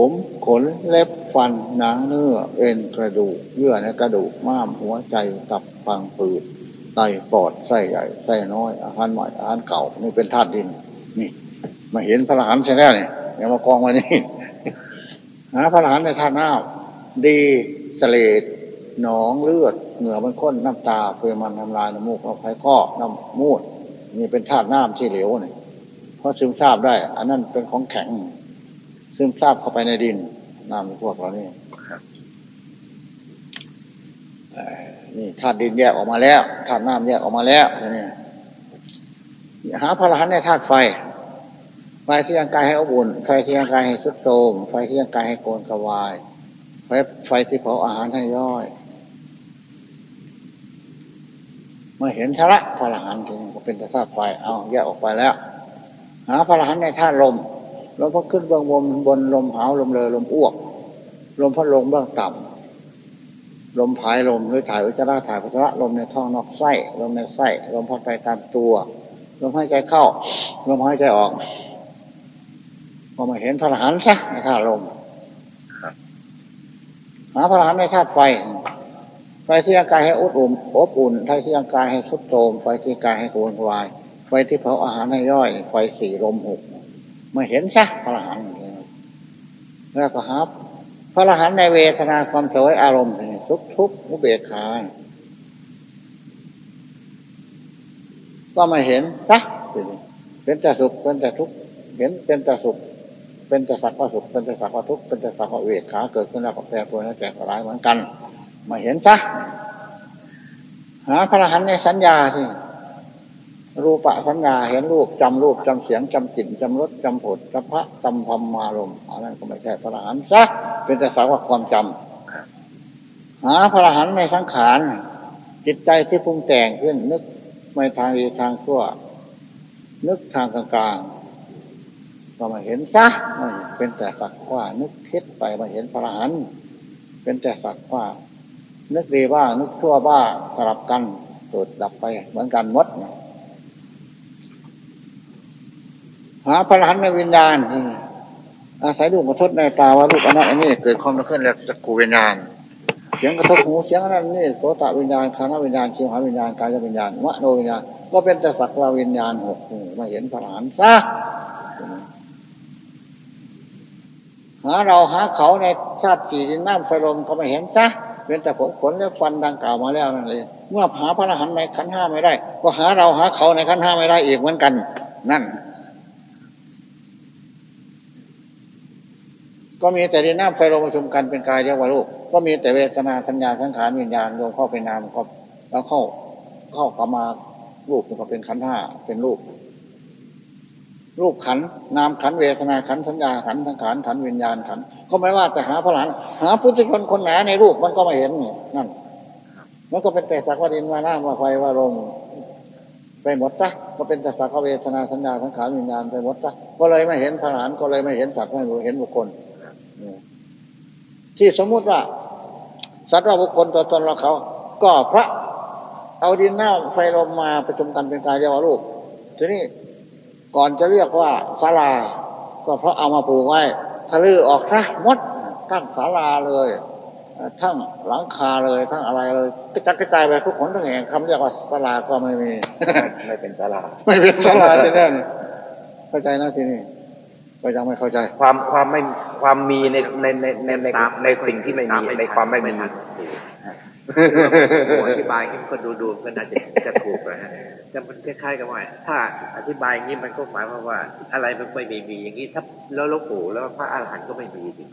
ผมขนเล็บฟันหนังเนื้อเอ็นกระดูกเยื่อในกระดูกม้ามหัวใจตับฟังปืดไตปอดไส้ใหญ่ไส้น้อยอาหารใหม่อาหารเก่านี่เป็นธาตุดิน นี่ มาเห็นพระหันใช่แล้วเนี่ยอย่ามากองมานี่หาพระหันในธาตุน้ำดีสเสลดหนองเลือดเหงื่อมันข้นน้ำตาเพื่อมันทำลายน้ำมูกน้ำไข้ข้อน้ำมูดนี่เป็นธาตุน้ำที่เหลวเนี่ยเพราะซึมซาบได้ อันนั้นเป็นของแข็ง ซึมซาบเข้าไปในดินน้ำพวกเรานี่นี่ธาตุดินแยกออกมาแล้วธาตุน้ำแยกออกมาแล้วนี่หาพลังในธาตุไฟไฟที่ยังกายให้อบอุ่นไฟที่ยังกายให้สุดโทมไฟที่ยังกายให้โกนกระวายไฟไฟที่เผาอาหารให้ย่อยเมื่อเห็นทละพลังหันถึงก็เป็นธาตุไฟเอาแยกออกไปแล้ว หาพลังหันในธาตุลม ลมพัดขึ้นเบื้องบนบนลมหาวลมเลอลมอ้วก ลมพัดลงเบื้องต่ำลมผายลมหรือถ่ายอุจจาระถ่ายปัสสาะลมในท้องนอกไส้ลมในไส้ลมพัดไปตามตัวลมหายใจเข้าลมหายใจออกพอมาเห็นพลังหันซะในธาตุลมหาพลังหันในธาตุไฟไฟที่ร่างกายให้อบอุ่นอบอุ่นไฟที่ร่างกายให้สุดโทมไฟที่กายให้โกนวาย ไฟที่เผาอาหารให้ย่อย ไฟสี่ลมหก มาเห็นซะพระรหันแล้วก็ฮับ พระรหันในเวทนาความสวยอารมณ์ทุกทุกมุเบกขาก็มาเห็นซะเป็นแต่สุขเป็นแต่ทุกข์เห็นเป็นแต่สุขเป็นแต่สักว่าสุขเป็นแต่สักว่าทุกข์เป็นแต่สักว่าเวกขาเกิดขึ้นแล้วก็แปรปรวนแล้วแก่ร้ายเหมือนกัน มาเห็นซะหาพระหันในสัญญาที่ รูปะสัญญาเห็นรูปจำรูปจำเสียงจำกลิ่นจำรสจำผลจำพระจำธรรมมารมอันนั้นก็ไม่ใช่พระหันซะเป็นแต่สาวกความจำหาพระหันในสังขารจิตใจที่ปรุงแต่งขึ้น นึกไม่ทางดีทางชั่ว นึกทางกลางๆก็มาเห็นซะเป็นแต่สักว่า นึกคิดไปมาเห็นพระหันเป็นแต่สักว่า นึกดีบ้างนึกชั่วบ้างสลับกันเกิดดับไปเหมือนกันมด หาพระหันในวิญญาณอาศัยลูกกระทบในตาว่าลูกอันนั้นอันนี้เกิดความขึ้นแล้วจะกูวิญญาณเสียงกระทบหูเสียงอันนั้นนี่โสตวิญญาณคานวิญญาณชิวหาวิญญาณกายวิญญาณมโนวิญญาณก็เป็นแต่สักว่าวิญญาณหกมาเห็นพระหันซะหาเราหาเขาในชาติสี่ดินน้ำไฟลมก็ไม่เห็นซะเป็นแต่ผมขนและฟันดังกล่าวมาแล้วนั่นเลยเมื่อหาพระอรหันต์ในขันห้าไม่ได้ ก็หาเราหาเขาในขันห้าไม่ได้อีกเหมือนกัน นั่น ก็มีแต่ดินน้ำไฟลมประชุมกันเป็นกายเรียกว่าลูกก็มีแต่เวทนาสัญญาสังขารวิญญาณรวมเข้าเป็นนามก็แล้วเข้าเข้ากรรมาลูกก็เป็นขันห้าเป็นลูกรูปขันนามขันเวทนาขันสัญญาขันสังขารขันวิญญาณขันก็ไม่ว่าจะหาพระหลานหาพุทธชนคนหนาในรูปมันก็ไม่เห็นนั่นมันก็เป็นแต่สักว่าดินว่าน้ำว่าไฟว่าลมไปหมดซะก็เป็นแต่สักว่าเวทนาสัญญาสังขารวิญญาณไปหมดซะก็เลยไม่เห็นพระหลานก็เลยไม่เห็นสัตว์ไม่เห็นบุคคล ที่สมมุติว่า สัตว์ว่าบุคคลตัวตนเราเขา ก็พระ เอาดินน้ำไฟลมมาประชุมกันเป็นกายเรียกว่ารูปทีนี้ก่อนจะเรียกว่าศาลา ก็เพราะเอามาปลูกไว้ทะลือออกซะมดทั้งศาลาเลยทั้งหลังคาเลยทั้งอะไรเลยกระจัดกระจายไปทุกคนทั้งแห่งคำเรียกว่าศาลาก็ไม่มี ไม่เป็นศาลา ไม่เป็นศาลาที่นั่นเข้าใจนะที่นี่ก็ยังไม่เข้าใจ ความความไม่ ความมีในในในในในในสิ่งที่ไม่มีในความไม่มีอธิบายนี้ก็ดูดูก็น่าจะจะถูกนะฮะแต่มันคล้ายๆกับว่า ถ้าอธิบายอย่างนี้มันก็หมายความว่า อะไรมันไม่มีมีอย่างนี้ถ้าแล้วหลวงปู่แล้วพระอรหันต์ก็ไม่มีจริง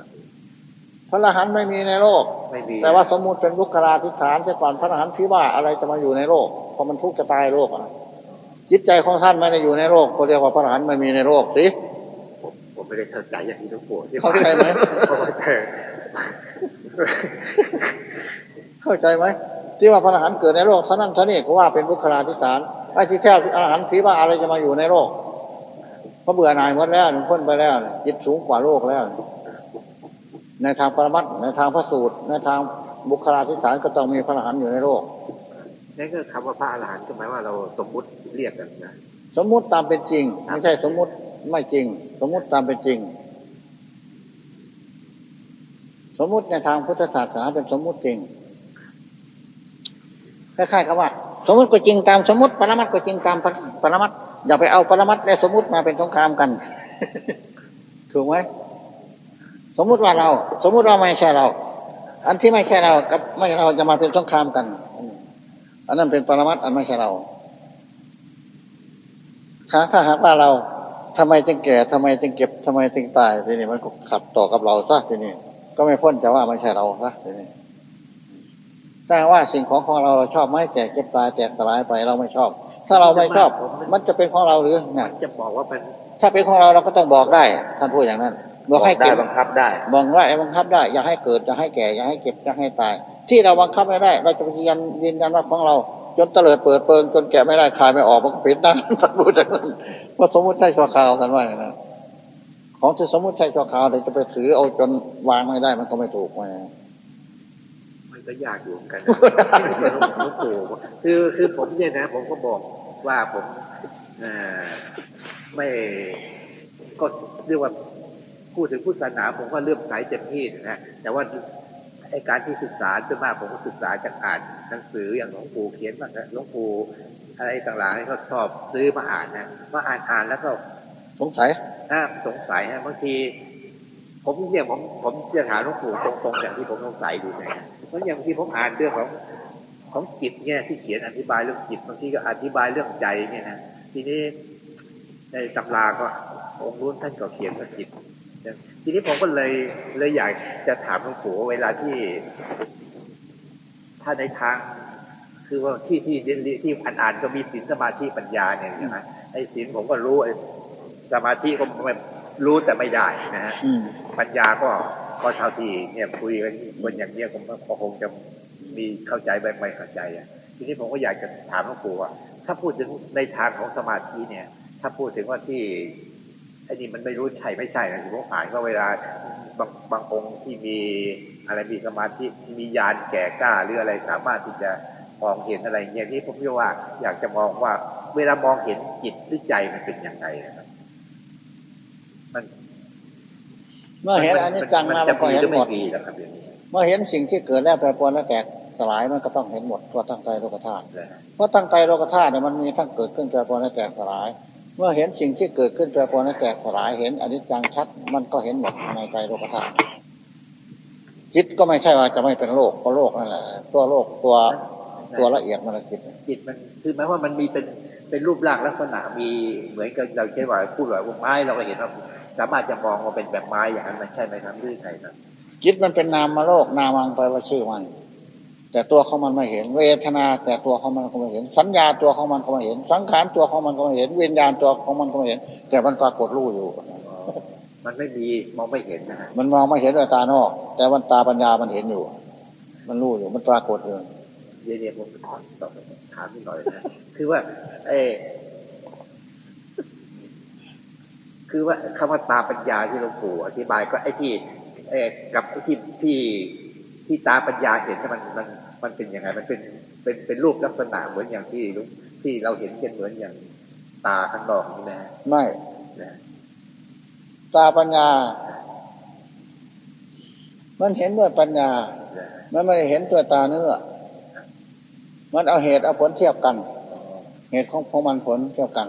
พระอรหันต์ไม่มีในโลกไม่มีแต่ว่าสมมุติเป็นลุกราธิฐานแต่ก่อนพระอรหันต์พิว่าอะไรจะมาอยู่ในโลกพอมันทุกข์จะตายโลกอะจิตใจของท่านไม่ได้อยู่ในโลกเขาเรียกว่าพระอรหันต์ไม่มีในโลกสิ ผมไม่ได้เข้าใจอย่างที่หลวงปู่เข้าใจไหมเข้าใจไหมที่ว่าพระอรหันต์เกิดในโลกท่านั้นท่านี้ก็ว่าเป็นบุคลาธิฐานไอ้ที่แท้อรหันต์ผีว่าอะไรจะมาอยู่ในโลกเพราะเบื่อหน่ายหมดแล้วพ้นไปแล้วจิตสูงกว่าโลกแล้ว ในทางปรมัตในทางพระสูตร ในทางบุคลาธิฐานก็ต้องมีพระอรหันต์อยู่ในโลกนั่นก็คำว่าพระอรหันต์ก็หมายว่าเราสมมุติเรียกกันนะสมมุติตามเป็นจริงไม่ใช่สมมุติ ไม่จริง สมมุติตามเป็นจริง สมมุติในทางพุทธศาสนาเป็นสมมุติจริงคล้ายๆกับว่า สมมติก็จริงตามสมมติปรมัตก็จริงตามปรมัตอย่าไปเอาปรมัตและสมมติมาเป็นสงครามกัน ถูกไหมสมมุติว่าเรา สมมุติว่าไม่ใช่เรา อันที่ไม่ใช่เรากับไม่เราจะมาเป็นสงครามกัน อันนั้นเป็นปรมัตอันไม่ใช่เราถ้าถ้าหากว่าเรา ทำไมจึงแก่ทำไมจึงเก็บทำไมจึงตายทีนี้มันก็ขัดต่อกับเราซะทีนี้ก็ไม่พ้นจะว่าไม่ใช่เราซะทีนี้ถ้าว่าสิ่งของของเราเราชอบไม่แก่เก็บตายแตกสลายไปเราไม่ชอบ ถ้าเราไม่ชอบ มันจะเป็นของเราหรือเนี่ยจะบอกว่าเป็น ถ้าเป็นของเราเราก็ต้องบอกได้ ท่านพูดอย่างนั้นบอกให้ได้เก็บบังคับได้บอกว่าไอ้บังคับได้ อย่าให้เกิดอย่าให้แก่อย่าให้เก็บอย่าให้ตาย ที่เราบังคับไม่ได้ เราจะไปยืนยืนยันว่าของเรา จนเตลิดเปิดเปิงจนแกะไม่ได้คายไม่ออกมันก็ปิดได้ท่านพูดอย่างนั้นว่าสมมติใช่ชั่วคราวท่านว่าอย่างนั้นของที่สมมติใช่ชั่วคราวเราจะไปถือเอาจนวางไม่ได้มันก็ไม่ถูกไงมันก็ยากอยู่เหมือนกันหลวงปู่คือคือผมเนี่ยนะ ผมก็บอกว่าผมอ่อไม่ก็เรียกว่าพูดถึงพุทธศาสนาผมก็เลื่อมใสเต็มที่นะแต่ว่า ไอการที่ศึกษาจนมากผมก็ศึกษาจากอ่านหนังสืออย่างหลวงปู่เขียนมาหลวงปู่อะไรต่างๆเขาชอบซื้อมาอ่านนะมาอ่านอ่านแล้วก็สงสัยถ้าสงสัยฮะบางที ผมเนี่ยผมผมจะถามหลวงปู่ตรงๆอย่างที่ผมสงสัยดูนะฮะเพราะอย่างที่ผมอ่านเรื่องของของจิตเนี่ยที่เขียนอธิบายเรื่องจิตบางทีก็อธิบายเรื่องใจเนี่ยนะทีนี้ในตำราก็องค์รุ่นท่านก็เขียนว่าจิต ทีนี้ผมก็เลยเลยอยากจะถามหลวงปู่ว่าเวลาที่ถ้าในทาง คือว่าที่ที่เรียนที่อ่านอ่านก็มีศีลสมาธิปัญญาเนี่ยใช่ไหมไอ้ศีลผมก็รู้ไอ้สมาธิก็ไม่รู้แต่ไม่ได้นะฮะอืมปัญญาก็ก็เท่าที่เนี่ยคุยกันคนอย่างเนี้ยผมก็คงจะมีเข้าใจไปไม่เข้าใจอะทีนี้ผมก็อยากจะถามหลวงปู่ว่า ถ้าพูดถึงในทางของสมาธิเนี่ย ถ้าพูดถึงว่าที่ ไอ้นี่มันไม่รู้ใช่ไม่ใช่นะที่ผมอ่านก็เวลาบางบางองค์ที่มีอะไรมีสมาธิมีญาณแก่กล้าหรืออะไรสามารถที่จะมองเห็นอะไรเงี้ยที่ผมคิดว่า อยากจะมองว่า เวลามองเห็นจิตหรือใจมันเป็นอย่างไรนะครับมันเมื่อเห็นอันนี้จังมามันก็จะมีเห็หรืนอหมไม่ดมีนะครับอย่างนี้เมื่อเห็นสิ่งที่เกิดแล้วแปรปรวนแล้วแตกสลายมันก็ต้องเห็นหมดตัวตั้งใจโลกธาตุนะฮะเพราะตั้งใจโลกธาตุเนี่ยมันมีทั้งเกิดขึ้นแปรปรวนและแตกสลาย เมื่อเห็นสิ่งที่เกิดขึ้นแปรปรวนและแตกสลายเห็นอนิจจังชัด มันก็เห็นหมดในใจโลกธาตุจิตก็ไม่ใช่ว่าจะไม่เป็นโลกเพราะโลกนั่นแหละตัวโลกตัวตัวละเอียดมันละจิตจิตมันคือหมายว่ามันมีเป็นเป็นรูปร่างลักษณะมีเหมือนกับเราใช้ว่าพูดว่าไม้เราก็เห็นว่าสามารถจะมองว่าเป็นแบบไม้อย่างนั้นมันใช่ไหมครับหรือไงครับจิตมันเป็นนามมาโลกนามังไปลว่าชื่อมัน แต่ตัวของมันไม่เห็น เวทนา แต่ตัวของมันก็ไม่เห็น สัญญาตัวของมันก็ไม่เห็น สังขารตัวของมันก็ไม่เห็นวิญญาณตัวของมันก็ไม่เห็น แต่มันปรากฏรู้อยู่ มันไม่มีมองไม่เห็นนะฮะมันมองไม่เห็นด้วยตานอก แต่วันตาปัญญามันเห็นอยู่ มันรู้อยู่ มันปรากฏอยู่เดี๋ยวเดี๋ยวผมขอตอบถามนิดหน่อยนะคือว่า เออคือว่าคำว่าตาปัญญาที่หลวงปู่อธิบายก็ไอ้ที่ เออกับไอ้ที่ที่ที่ตาปัญญาเห็นเนี่ยมันมัน มันเป็นยังไงมันเป็นเป็นเป็นรูปลักษณะเหมือนอย่างที่หลวงที่เราเห็นกันเหมือนอย่างตาข้างนอกนี่นะฮะไม่นะตาปัญญา มันเห็นด้วยปัญญานะมันไม่ได้เห็นด้วยตาเนื้อ มันเอาเหตุเอาผลเทียบกัน เหตุของของมันผลเทียบกัน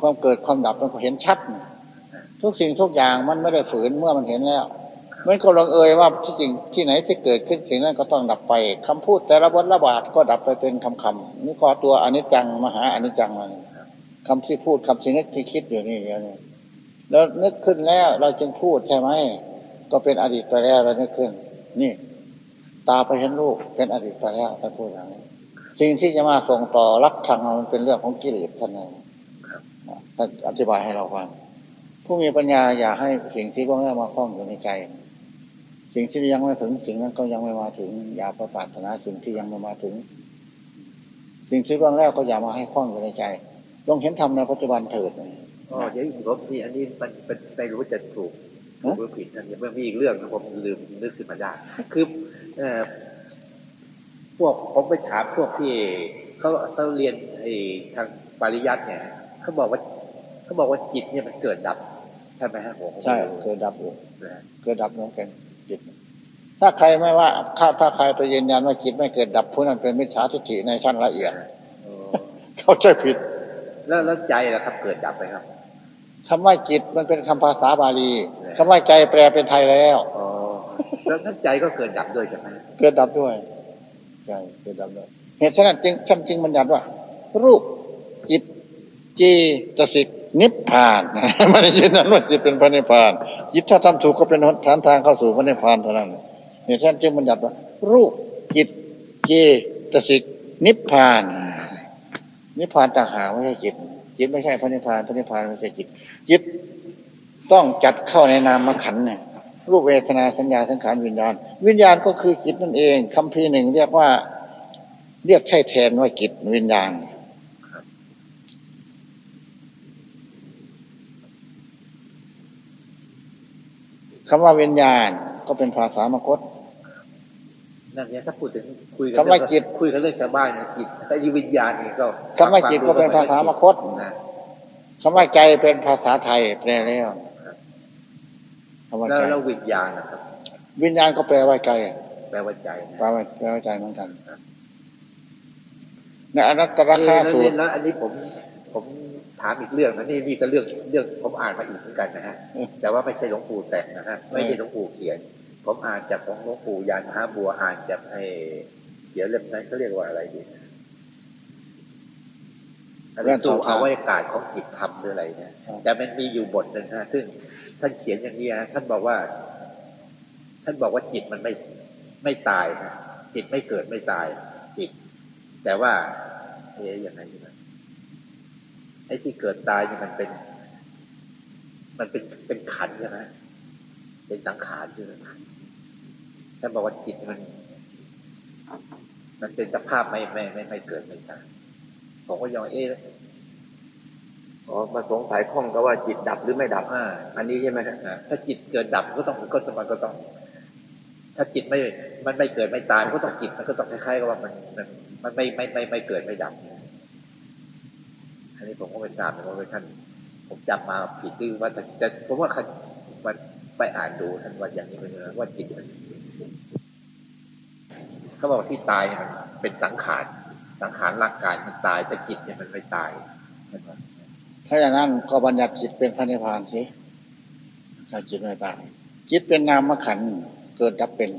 ความเกิดความดับมันก็เห็นชัด ทุกสิ่งทุกอย่างมันไม่ได้ฝืนเมื่อมันเห็นแล้ว มันก็ลงเอยว่าที่จริงที่ไหนที่เกิดขึ้นสิ่งนั้นก็ต้องดับไปคำพูดแต่ละบทละบาทก็ดับไปเป็นคำคำๆนี่ก็ตัวอนิจจังมหาอนิจจังมันคำที่พูดคำที่นึกที่คิดอยู่นี่เดียวนี่แล้วนึกขึ้นแล้วเราจึงพูดใช่ไหมก็เป็นอดีตไปแล้วเรานึกขึ้น นี่ ตาไปเห็นรูปเป็นอดีตไปแล้วท่านพูดอย่างนี้สิ่งที่จะมาส่งต่อรักชังมันเป็นเรื่องของกิเลสท่านเองท่านอธิบายให้เราฟังผู้มีปัญญาอย่าให้สิ่งที่ล่วงแล้มาคล้องอยู่ในใจ สิ่งที่ยังไม่ถึง สิ่งนั้นก็ยังไม่มาถึง อย่าประปรารถนาสิ่งที่ยังไม่มาถึง สิ่งที่ล่วงแล้วก็อย่ามาให้คล้องอยู่ในใจลองเห็นธรรมในปัจจุบันเถิดอ๋อเดี๋ยวผมที่อันนี้มันเป็นไม่รู้จะถูกถูกหรือผิดอันนี้มันมีอีกเรื่องนะผมลืมนึกขึ้นมาได้คือเอ่อพวกผมไปถามพวกที่เขาเขาเรียนไอ้ทางปริยัติเนี่ยเขาบอกว่าเขาบอกว่าจิตเนี่ยมันเกิดดับใช่ไหมฮะผมใช่เกิดดับอยู่นะเกิดดับเหมือนกัน จิต ถ้าใครไม่ว่าถ้าถ้าใครไปยืนยันว่าจิตไม่เกิดดับผู้นั้นเป็นมิจฉาทิฏฐิในชั้นละเอียดเออเขาใจผิด แล้วแล้วใจล่ะครับ เกิดดับไหมครับคำว่าจิตมันเป็นคำภาษาบาลีคำว่าใจแปลเป็นไทยแล้วอ๋อแล้วนั้นใจก็เกิดดับด้วยใช่ไหมเกิดดับด้วยใจเกิดดับด้วยเหตุฉะนั้นจึงท่านจึงบัญญัติว่า รูปจิตจีตสิก นิพพานไม่ได้ยืนยันว่าจิตเป็นพระนิพพานจิตถ้าทำถูกก็เป็นหนทางทางเข้าสู่พระนิพพานเท่านั้นเหตุฉะนั้นจึงบัญญัติว่า รูปจิตเจตสิกนิพพาน นิพพานต่างหากไม่ใช่จิต จิตไม่ใช่พระนิพพานพระนิพพานไม่ใช่จิต จิตต้องจัดเข้าในนามขันเนี่ยรูปเวทนาสัญญาสังขารวิญญาณ วิญญาณก็คือจิตนั่นเองคำพีหนึ่งเรียกว่า เรียกใช่แทนว่าจิตวิญญาณ คำว่าวิญญาณก็เป็นภาษามคตนั่นเนี่ยถ้าพูดถึงคุยกัคำว่าจิตคุยกันเรื่องชาวบ้านเนี่ยจิตถ้ายุวิญญาณนี่ก็คำว่าจิตก็เป็นภาษามคตนะคำว่าใจเป็นภาษาไทยแปลแล้วคำว่าแล้วใจแล้ววิญญาณนะครับ วิญญาณก็แปลว่าใจแปลว่าใจนะแปลว่าแปลว่าใจเหมือนกันในอนัตตราคาแล้วสูตนี่รแล้วอันนี้ผมผม ถามอีกเรื่องนะนี่นี่ก็เรื่องเรื่องผมอ่านมาอีกเหมือนกันนะฮะแต่ว่าไม่ใช่หลวงปู่แต่งนะฮะไม่ใช่หลวงปู่เขียน ผมอ่านจากของหลวงปู่ยานมหาบัวอ่านจากไอ้เดี๋ยวเล่มนั้นเขาเรียกว่าอะไรดีอันนี้ตู้เอาไว้กาศของจิตธรรมหรืออะไรเนี่ยแต่มันมีอยู่บทหนึ่งนะซึ่งท่านเขียนอย่างนี้ฮะท่านบอกว่า ท่านบอกว่าจิตมันไม่ไม่ตายนะจิตไม่เกิดไม่ตายจิต แต่ว่าเอ๊ยยังไง ไอ้ที่เกิดตายนี่มันเป็น มันเป็นเป็นขันธ์ใช่ไหมเป็นสังขารใช่ไหมท่านบอกว่าจิตมัน มันเป็นสภาพไม่ไม่ไม่ไม่เกิดไม่ตายผมก็ยังเอ๊ะอ๋อมาสงสัยข้องก็ว่าจิตดับหรือไม่ดับอ่าอันนี้ใช่ไหมครับอ่าถ้าจิตเกิดดับก็ต้องก็ต้องมันก็ต้อง ถ้าจิตไม่ มันไม่เกิดไม่ตายมันก็ต้องจิตมันก็ต้องคล้ายๆกับว่ามันมันมันไม่ไม่ไม่ไม่เกิดไม่ดับ อันนี้ผมก็ไม่ทราบนะว่าท่าน ผมจำมาผิดหรือว่าแต่แต่ผมว่าเขามันไปอ่านดูท่านว่าอย่างนี้เป็นว่าจิตมันเขาบอกว่าที่ตายเนี่ยมันเป็นสังขารสังขารร่างกายมันตายแต่จิตเนี่ยมันไม่ตายเห็นไหมถ้าอย่างนั้นก็บัญญัติจิตเป็นพระนิพพานสิถ้าจิตไม่ตายจิตเป็นนามขันธ์เกิดดับเป็น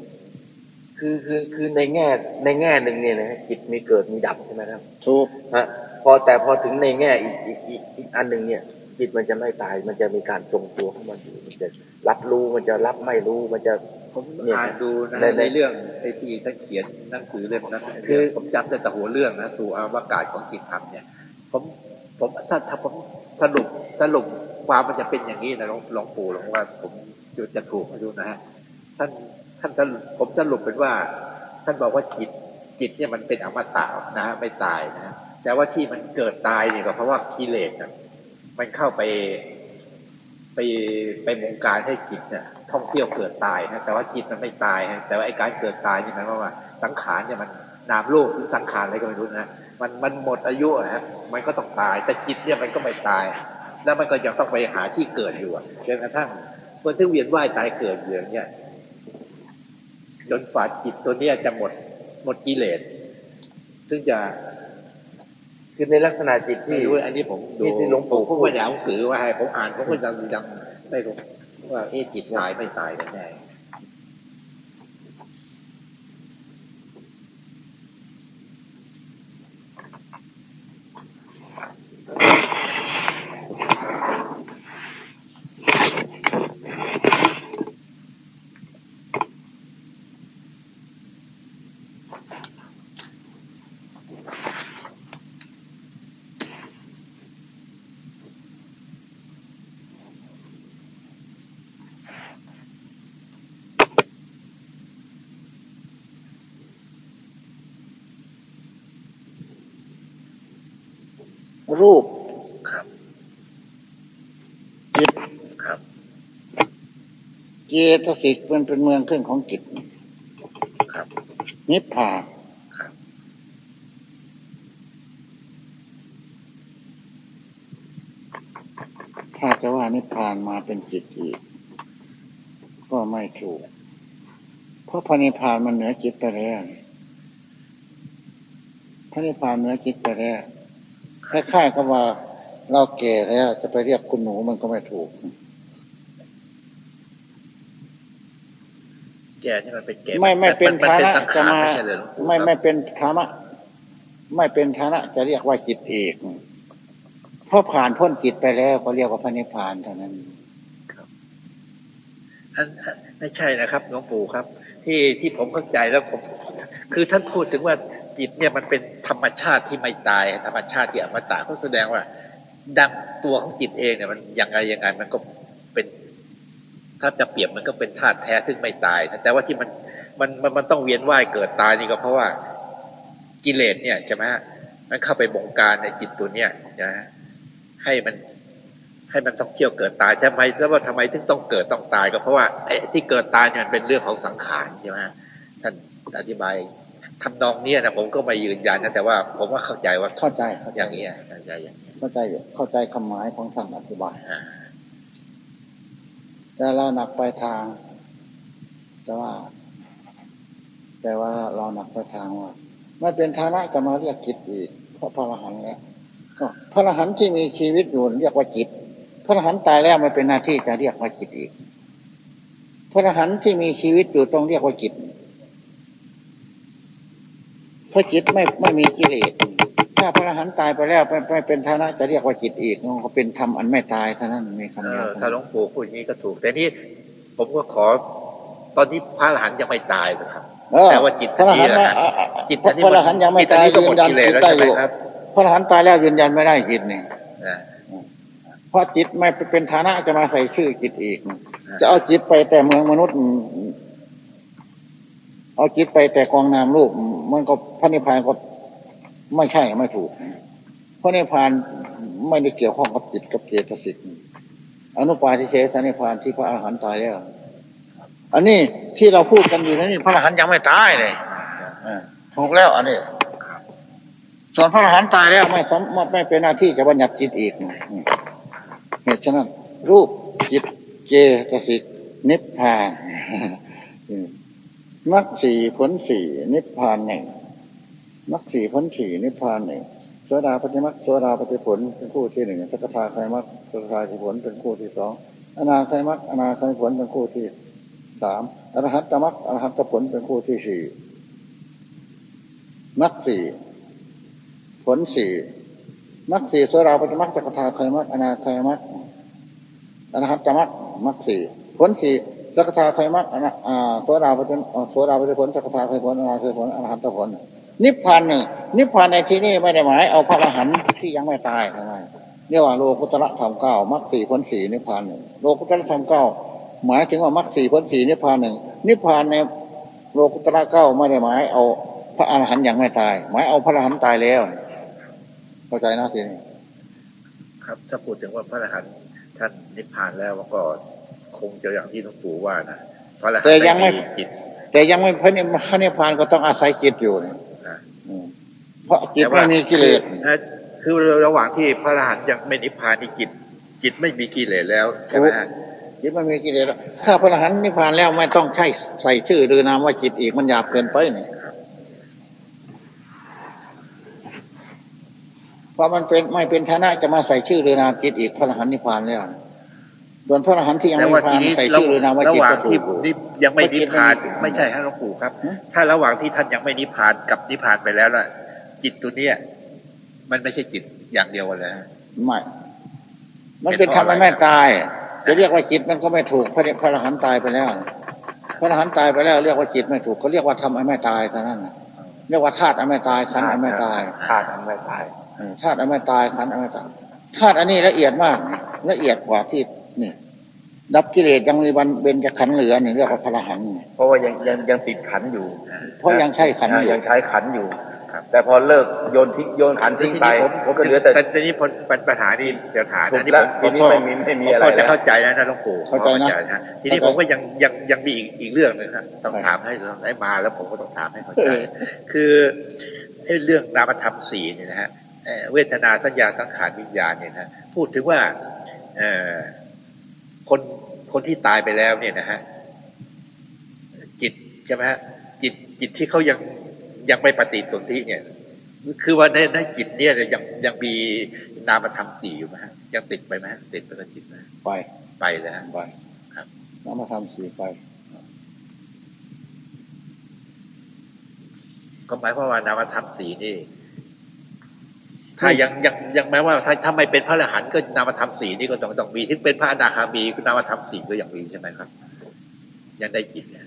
คือคือคือในแง่ในแง่หนึ่งเนี่ยนะฮะจิตมีเกิดมีดับใช่ไหมครับถูกฮะ พอแต่พอถึงในแง่อีกอีกอีกอีกอันหนึ่งเนี่ย จิตมันจะไม่ตาย มันจะมีการทรงตัวของมันอยู่มันจะรับรู้มันจะรับไม่รู้มันจะผมเนี่ยอ่านดูนะในฮะในในเรื่องไอ้ที่ท่านเขียนหนังสือเล่มนั้นคือผมจำได้แต่หัวเรื่องนะสู่อวกาศของจิตธรรมเนี่ย ผมผมถ้าถ้าผมสรุปสรุปความมันจะเป็นอย่างนี้นะหลวงหลวงปู่หลวงว่า ผมจะจะถูกไม่รู้นะฮะท่านท่านสรุปผมสรุปเป็นว่า ท่านบอกว่าจิตจิตเนี่ยมันเป็นอมตะนะฮะไม่ตายนะฮะ แต่ว่าที่มันเกิดตายเนี่ยก็เพราะว่ากิเลสน่ะมันเข้าไปไปไปบงการให้จิตเนี่ยท่องเที่ยวเกิดตายนะแต่ว่าจิตมันไม่ตายนะแต่ว่าไอ้การเกิดตายนี่หมายความว่าสังขารเนี่ยมันนามโลกหรือสังขารอะไรก็ไม่รู้นะมันมันหมดอายุอะมันก็ต้องตาย แต่จิตเนี่ยมันก็ไม่ตาย แล้วมันก็ยังต้องไปหาที่เกิดอยู่อะจนกระทั่งคนที่เวียนว่ายตายเกิดอยู่อย่างเงี้ยจนฝ่าจิตตัวเนี้ยจะหมดหมดกิเลสซึ่งจะ คือในลักษณะจิตไม่ที่รู้อันนี้ผมดูที่ที่หลวงปู่ผมก็ไม่ได้เอาหนังสือว่าให้ผมอ่านผมก็ยังยังไม่รู้ว่าเอ๊ะจิตตายไม่ตายกันแน่ รูปครับจิตครับ เจตสิกมันเป็นเมืองขึ้นของจิตครับ นิพพานครับ ถ้าจะว่านิพพานมาเป็นจิตอีก ก็ไม่ถูก เพราะพระนิพพานมันเหนือจิตไปแล้วพระนิพพานเหนือจิตไปแล้ว คล้ายๆกับว่าเราแก่แล้วจะไปเรียกคุณหนูมันก็ไม่ถูก แก่นี่มันเป็นแก่ไม่ไม่เป็นมัฐานะสังจะขารมาไม่ใช่เลยหลวงปู่ไม่ครับไม่เป็นฐานะ ไม่เป็นฐานะ จะเรียกว่าจิตเอกเพราะผ่านพ้นจิตไปแล้วก็เรียกว่าพระนิพพานเท่านั้นอันอันไม่ใช่นะครับหลวงปู่ครับ ที่ที่ผมเข้าใจแล้วผมคือท่านพูดถึงว่า จิตเนี่ยมันเป็นธรรมชาติที่ไม่ตาย ธรรมชาติที่อมตะก็แสดงว่า ดังตัวของจิตเองเนี่ยมันยังไงยังไงมันก็เป็น ถ้าจะเปรียบมันก็เป็นธาตุแท้ซึ่งไม่ตาย แต่ว่าที่มันมันมันมันต้องเวียนว่ายเกิดตายนี่ก็เพราะว่ากิเลสเนี่ยใช่ไหมมันเข้าไปบงการในจิตตัวเนี้ยนะให้มันให้มันต้องเที่ยวเกิดตายทำไมแล้วว่าทำไมถึงต้องเกิดต้องตายก็เพราะว่าไอ้ที่เกิดตายเนี่ยมันเป็นเรื่องของสังขารใช่ไหมท่านอธิบาย ทำนองเนี้ยนะผมก็ไม่ยืนยันนะแต่ว่าผมว่าเข้าใจว่าเข้าใจเข้าอใจย่างนี้ยเข้าใจอย่างนี้ยเข้าใจอยู่เข้าใจคำหมายของท่านอธิบายอ่าแต่เราหนักไปทาง แต่ว่า แต่ว่าเราหนักไปทางว่าไม่เป็นฐานะจะมาเรียกจิตอีกเพราะพระอรหันต์แล้วก็พระอรหันต์ที่มีชีวิตอยู่เรียกว่าจิต พระอรหันต์ตายแล้วไม่เป็นหน้าที่จะเรียกว่าจิตอีก พระอรหันต์ที่มีชีวิตอยู่ต้องเรียกว่าจิต เพราะจิตไม่ไม่มีกิเลสถ้าพระอรหันต์ตายไปแล้วไม่ไม่เป็นฐานะจะเรียกว่าจิตอีกมันก็เป็นธรรมอันไม่ตายเท่านั้นมีเอคำเดียวอถ้าหลวงปู่พูดอย่างนี้ก็ถูก แต่นี่ผมก็ขอ ตอนนี้พระอรหันต์ยังไม่ตายนะครับเออแต่ว่าจิตพระอรหันต์นี่นะแหละอะอะจิตพระอรหันต์ยังไม่ตายจิตอันนี้ก็หมยืดนยันกิเลสจิตแล้วได้ใช่อไหมยู่ครับพระอรหันต์ตายแล้วยืนยันไม่ได้จิตนี่นะเพราะจิตไม่เป็นฐานะจะมาใส่ชื่อจิตอีก จะเอาจิตไปแต่เมืองมนุษย์ เอาจิตไปแต่กองนามรูป มันก็พระนิพพานก็ไม่ใช่ไม่ถูกพระนิพพานไม่ได้เกี่ยวข้องกับจิตกับเจตสิกอนุปาทิเสสนิพพานที่พระอรหันต์ตายแล้วอันนี้ที่เราพูดกันอยู่นี่พระอรหันต์ยังไม่ตายเลยถูกแล้ว อันนี้ส่วนพระอรหันต์ตายแล้วไม่สมไม่เป็นหน้าที่จะบัญญัติจิตอีกเหตุฉะนั้น รูปจิตเจตสิกนิพพาน มรรคสี่ผลสี่นิพพานหนึ่งมรรคสี่ผลสี่นิพพานหนึ่งโสดาปฏิมรรคโสดาปฏิผลเป็นคู่ที่หนึ่งสักทาคายมรรคสักทาคายผลเป็นคู่ที่สองอนาคายมรรคอนาคายผลเป็นคู่ที่สามอรหัตตมรรคอรหัตตผลเป็นคู่ที่สี่มรรคสี่ผลสี่มรรคสี่โสดาปฏิมรรคสกทาคายมรรคอนาคายมรรคอรหัตตมรรคมรรคสี่ผลสี่ สักทาคายมรรคอนาอ่าโสดาปฏิโสดาปฏิผลสักทาคายผลอนาคายผลอรหัตตผล นิพพานหนึ่งนิพพานในที่นี้ไม่ได้หมายเอาพระอรหันต์ที่ยังไม่ตายทำไมเรียกว่าโลกุตระธรรมเก้ามรรคสี่ผลสี่นิพพานหนึ่งโลกุตระธรรมเก้าหมายถึงว่ามรรคสี่ผลสี่นิพพานหนึ่งนิพพานในโลกุตระเก้าไม่ได้หมายเอาพระอรหันต์ยังไม่ตาย หมายเอาพระอรหันต์ตายแล้วเข้าใจนะทีนี้ครับ ถ้าพูดถึงว่าพระอรหันต์ท่านนิพพานแล้วก็ งจะอย่างที่หลวงปู่ว่านะพระอรหันแต่ต์ยังไม่จิต แต่ยังไม่พระนิพพระนิพพานก็ต้องอาศัยจิตอยู่นี่นะอืมเพราะจิตแต่ว่าไม่มีกิเลสคือคือระหว่างที่พระอรหันต์ยังไม่นิพพานนี่จิต จิตไม่มีกิเลสแล้วใช่ไหมฮะจิตไม่มีกิเลสแล้วถ้าพระอรหันต์นิพพานแล้วไม่ต้องใช้ใส่ชื่อหรือนามว่าจิตอีกมันหยาบเกินไปนี่เพราะมันเป็นไม่เป็นฐานะจะมาใส่ชื่อหรือนามจิตอีกพระอรหันต์นิพพานแล้ว ส่วนพระอรหันต์ที่ยังแต่ไม่นิว่าพพาทีนนี้ใส่ระชื่อหรือนามว่าระจิตหว่างก็ถูที่กอยู่นิยังไม่นิพพานไม่ไม่ใช่ฮะหลวงปู่ครับฮะถ้าระหว่างที่ท่านยังไม่นิพพานกับนิพพานไปแล้วน่ะ จิตตัวเนี้ยมันไม่ใช่จิตอย่างเดียวกันเลยฮะไม่มันเป็นธรรมมันไม่ตาย จะเรียกว่าจิตมันก็ไม่ถูกพระพระอรหันต์ตายไปแล้ว พระอรหันต์ตายไปแล้ว เรียกว่าจิตไม่ถูกเขาเรียกว่าธรรมอันไม่ตายเท่านั้นน่ะเรียกว่าธาตุอันไม่ตายขันธ์อันไม่ตายขาดอันไม่ตายเออธาตุอันไม่ตายขันธ์อันไม่ตายธาตุอันนี้ละเอียดมาก ละเอียดกว่าที่ นี่ดับกิเลสยังมีวันเบญจขันธ์เหลือนี่เรียกว่าพระอรหันต์นี่เพราะว่ายังยังยังติดขันอยู่ เพราะยังใช้ขันธ์อยู่ยังใช้ขันอยู่แต่พอเลิกโยนทิ้งโยนขันทิ้งไปผมผมก็เหลือแต่แต่ทีนี้ปัญปัญหานี่เดี๋ยวถามถูนะกนี่แล้ผวมทีผมนี้ก็ไม่มีไม่มีผมอะไรพอจะแล้วเข้าใจนะท่านหลวงปู่เข้าใจนะนะทีนี้ผมก็ยังยังยังมีอีกอีกเรื่องหนึ่งครับต้องใช่ถามให้ได้มาแล้วผมก็ต้องถามให้เข้าใจเออคือไอ้เรื่องนามธรรมสี่เนี่ยนะฮะเอ่อเวทนาสัญญาสังขารวิญญาณเนี่ยนะพูดถึงว่าเอ่อ คนคนที่ตายไปแล้วเนี่ยนะฮะจิตใช่ไหมฮะจิตจิตที่เขายังยังไม่ปฏิสนธิเนี่ย คือว่าในในจิตเนี่ยยังยังมีนามธรรมสี่อยู่ไหมฮะยังติดไปไหมฮะติดไปกับจิตไหมไปไปแล้วไปครับน้ำมาทำสีไปก็หมายความว่านามธรรมสี่นี่ ถ้ายังยังยังแม้ว่าถ้าถ้าไม่เป็นพระอรหันต์ก็นามธรรมสี่นี่ก็ต้องต้องมีที่เป็นพระอนาคามีก็นามธรรมสี่ก็ยังมีใช่ไหมครับ ยังได้จิตเนี่ย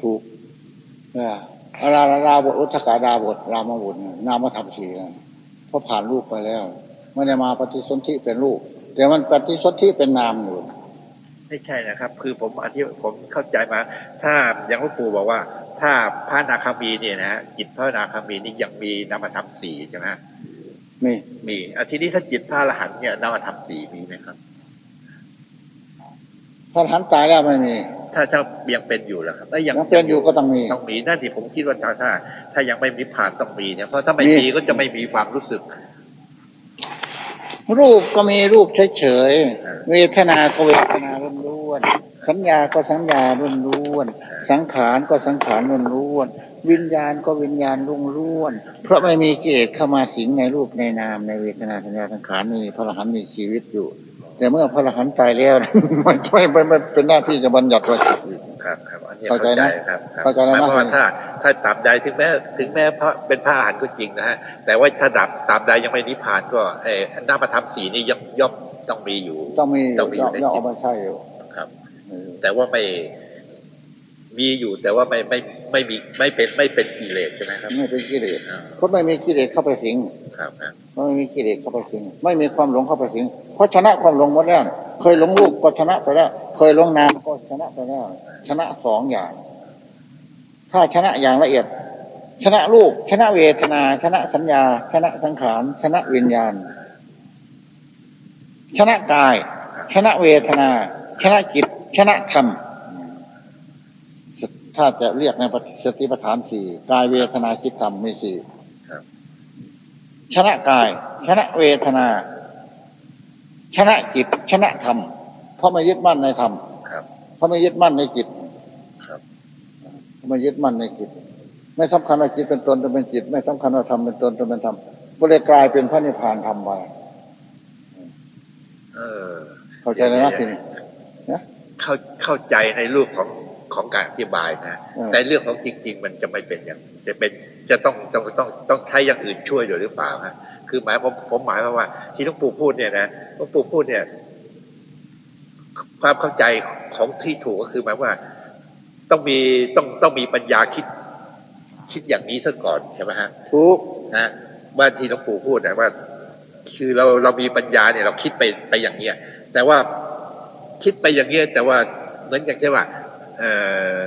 ถูกเนี่ยอาราราบทอุทกาดาบท รามบุตรนามธรรมสีนะเพราะผ่านรูปไปแล้วไม่ได้มาปฏิสนธิเป็นรูปแต่มันปฏิสนธิเป็นนามอยู่ไม่ใช่นะครับ คือผมอธิผมเข้าใจมา ถ้าอย่างหลวงปู่บอกว่า ถ้าพระอนาคามีเนี่ยนะฮะจิตพระอนาคามีนี่ยังมีนามธรรมสี่ใช่ไหมฮะนี่มีอาทีนี้ถ้าจิตพระอรหันต์เนี่ยนามธรรมสี่มีไหมครับพระอรหันต์ตายแล้วไม่มี ถ้าถ้ายังเป็นอยู่แล้วครับแล้วยังยังเป็นอยู่ก็ต้องมีต้องมีนั่นที่ผมคิดว่าถ้าถ้า ถ้ายังไม่มีผ่านต้องมีเนี่ยเพราะถ้าไม่มีมีก็จะไม่มีความรู้สึก รูปก็มีรูปเฉยอ่าๆเวทนาก็เวทนาล้วนๆ สัญญาก็สัญญาล้วนๆสังขารก็สังขารล้วนๆวิญญาณก็วิญญาณล้วนๆเพราะไม่มีกิเลสเข้ามาสิงในรูปในนามในเวทนาสัญญาสังขารนี่พระอรหันต์มีชีวิตอยู่ แต่เมื่อพระอรหันต์ตายแล้วมันไม่ไม่ไม่เป็นหน้าที่จะบัญญัติไว้อีกครับครับอันนี้เข้าเข้าใจใจนะครับครับเข้าใจแล้วนะหมายความว่าถ้าถ้าตราบใดถึงแม้ถึงแม้พระเป็นพระอรหันต์ก็จริงนะฮะแต่ว่าถ้าดับตราบใดยังไม่นิพพานก็เออหน้าประทับสีนี่ย่อมย่อมต้องมีอยู่ ต้องมีต้องมีอยู่ในย่อจิเอาตมาใช่อยู่ครับเออ แต่ว่าไม่มีอยู่แต่ว่าไม่ไม่ไม่มีไม่เป็นไม่เป็นกิเลสใช่ไหมครับไม่เป็นกิเลสอ่าเพราะไม่มีกิเลสเข้าไปสิงครับครับไม่มีกิเลสเข้าไปสิง ไม่มีความหลงเข้าไปสิง เพราะชนะความหลงหมดแล้วเคยหลงรูปก็ชนะไปแล้ว เคยหลงนามก็ชนะไปแล้ว ชนะสองอย่าง ถ้าชนะอย่างละเอียด ชนะรูปชนะเวทนา ชนะสัญญา ชนะสังขารชนะวิญญาณ ชนะกาย ชนะเวทนา ชนะจิต ชนะธรรม ถ้าจะเรียกในสติปัฏฐานสี่กายเวทนาจิตธรรมมีสี่ครับชนะกาย ชนะเวทนา ชนะจิต ชนะธรรม เพราะไม่ยึดมั่นในธรรมครับเพราะไม่ยึดมั่นในจิตครับเพราะไม่ยึดมั่นในจิตไม่สำคัญว่าจิตเป็นตนจะเป็นจิต ไม่สำคัญว่าธรรมเป็นตนจะเป็นธรรมก็เลยกลายเป็นพระนิพพานธรรมไปเออเข้าใจแล้วนะทีนี้นะ เข้าเข้าใจในรูปของของการอธิบายนะอืมแต่เรื่องของจริง ๆ มันจะไม่เป็นอย่างจะเป็นจะต้องต้องต้องต้องใช้อย่างอื่นช่วยด้วยหรือเปล่าฮะคือหมายผมผมหมายความว่า ที่หลวงปู่พูดเนี่ยนะหลวงปู่พูดเนี่ย ความเข้าใจของที่ถูกก็คือหมายว่า ต้องมีต้องต้องมีปัญญาคิด คิดอย่างนี้ซะก่อนใช่ไหมฮะทุกนะว่าที่หลวงปู่พูดนะว่า คือเราเรามีปัญญาเนี่ย เราคิดไปไปอย่างเนี้ยแต่ว่า คิดไปอย่างเนี้ยแต่ว่าเหมือนอย่างเช่นว่าเออ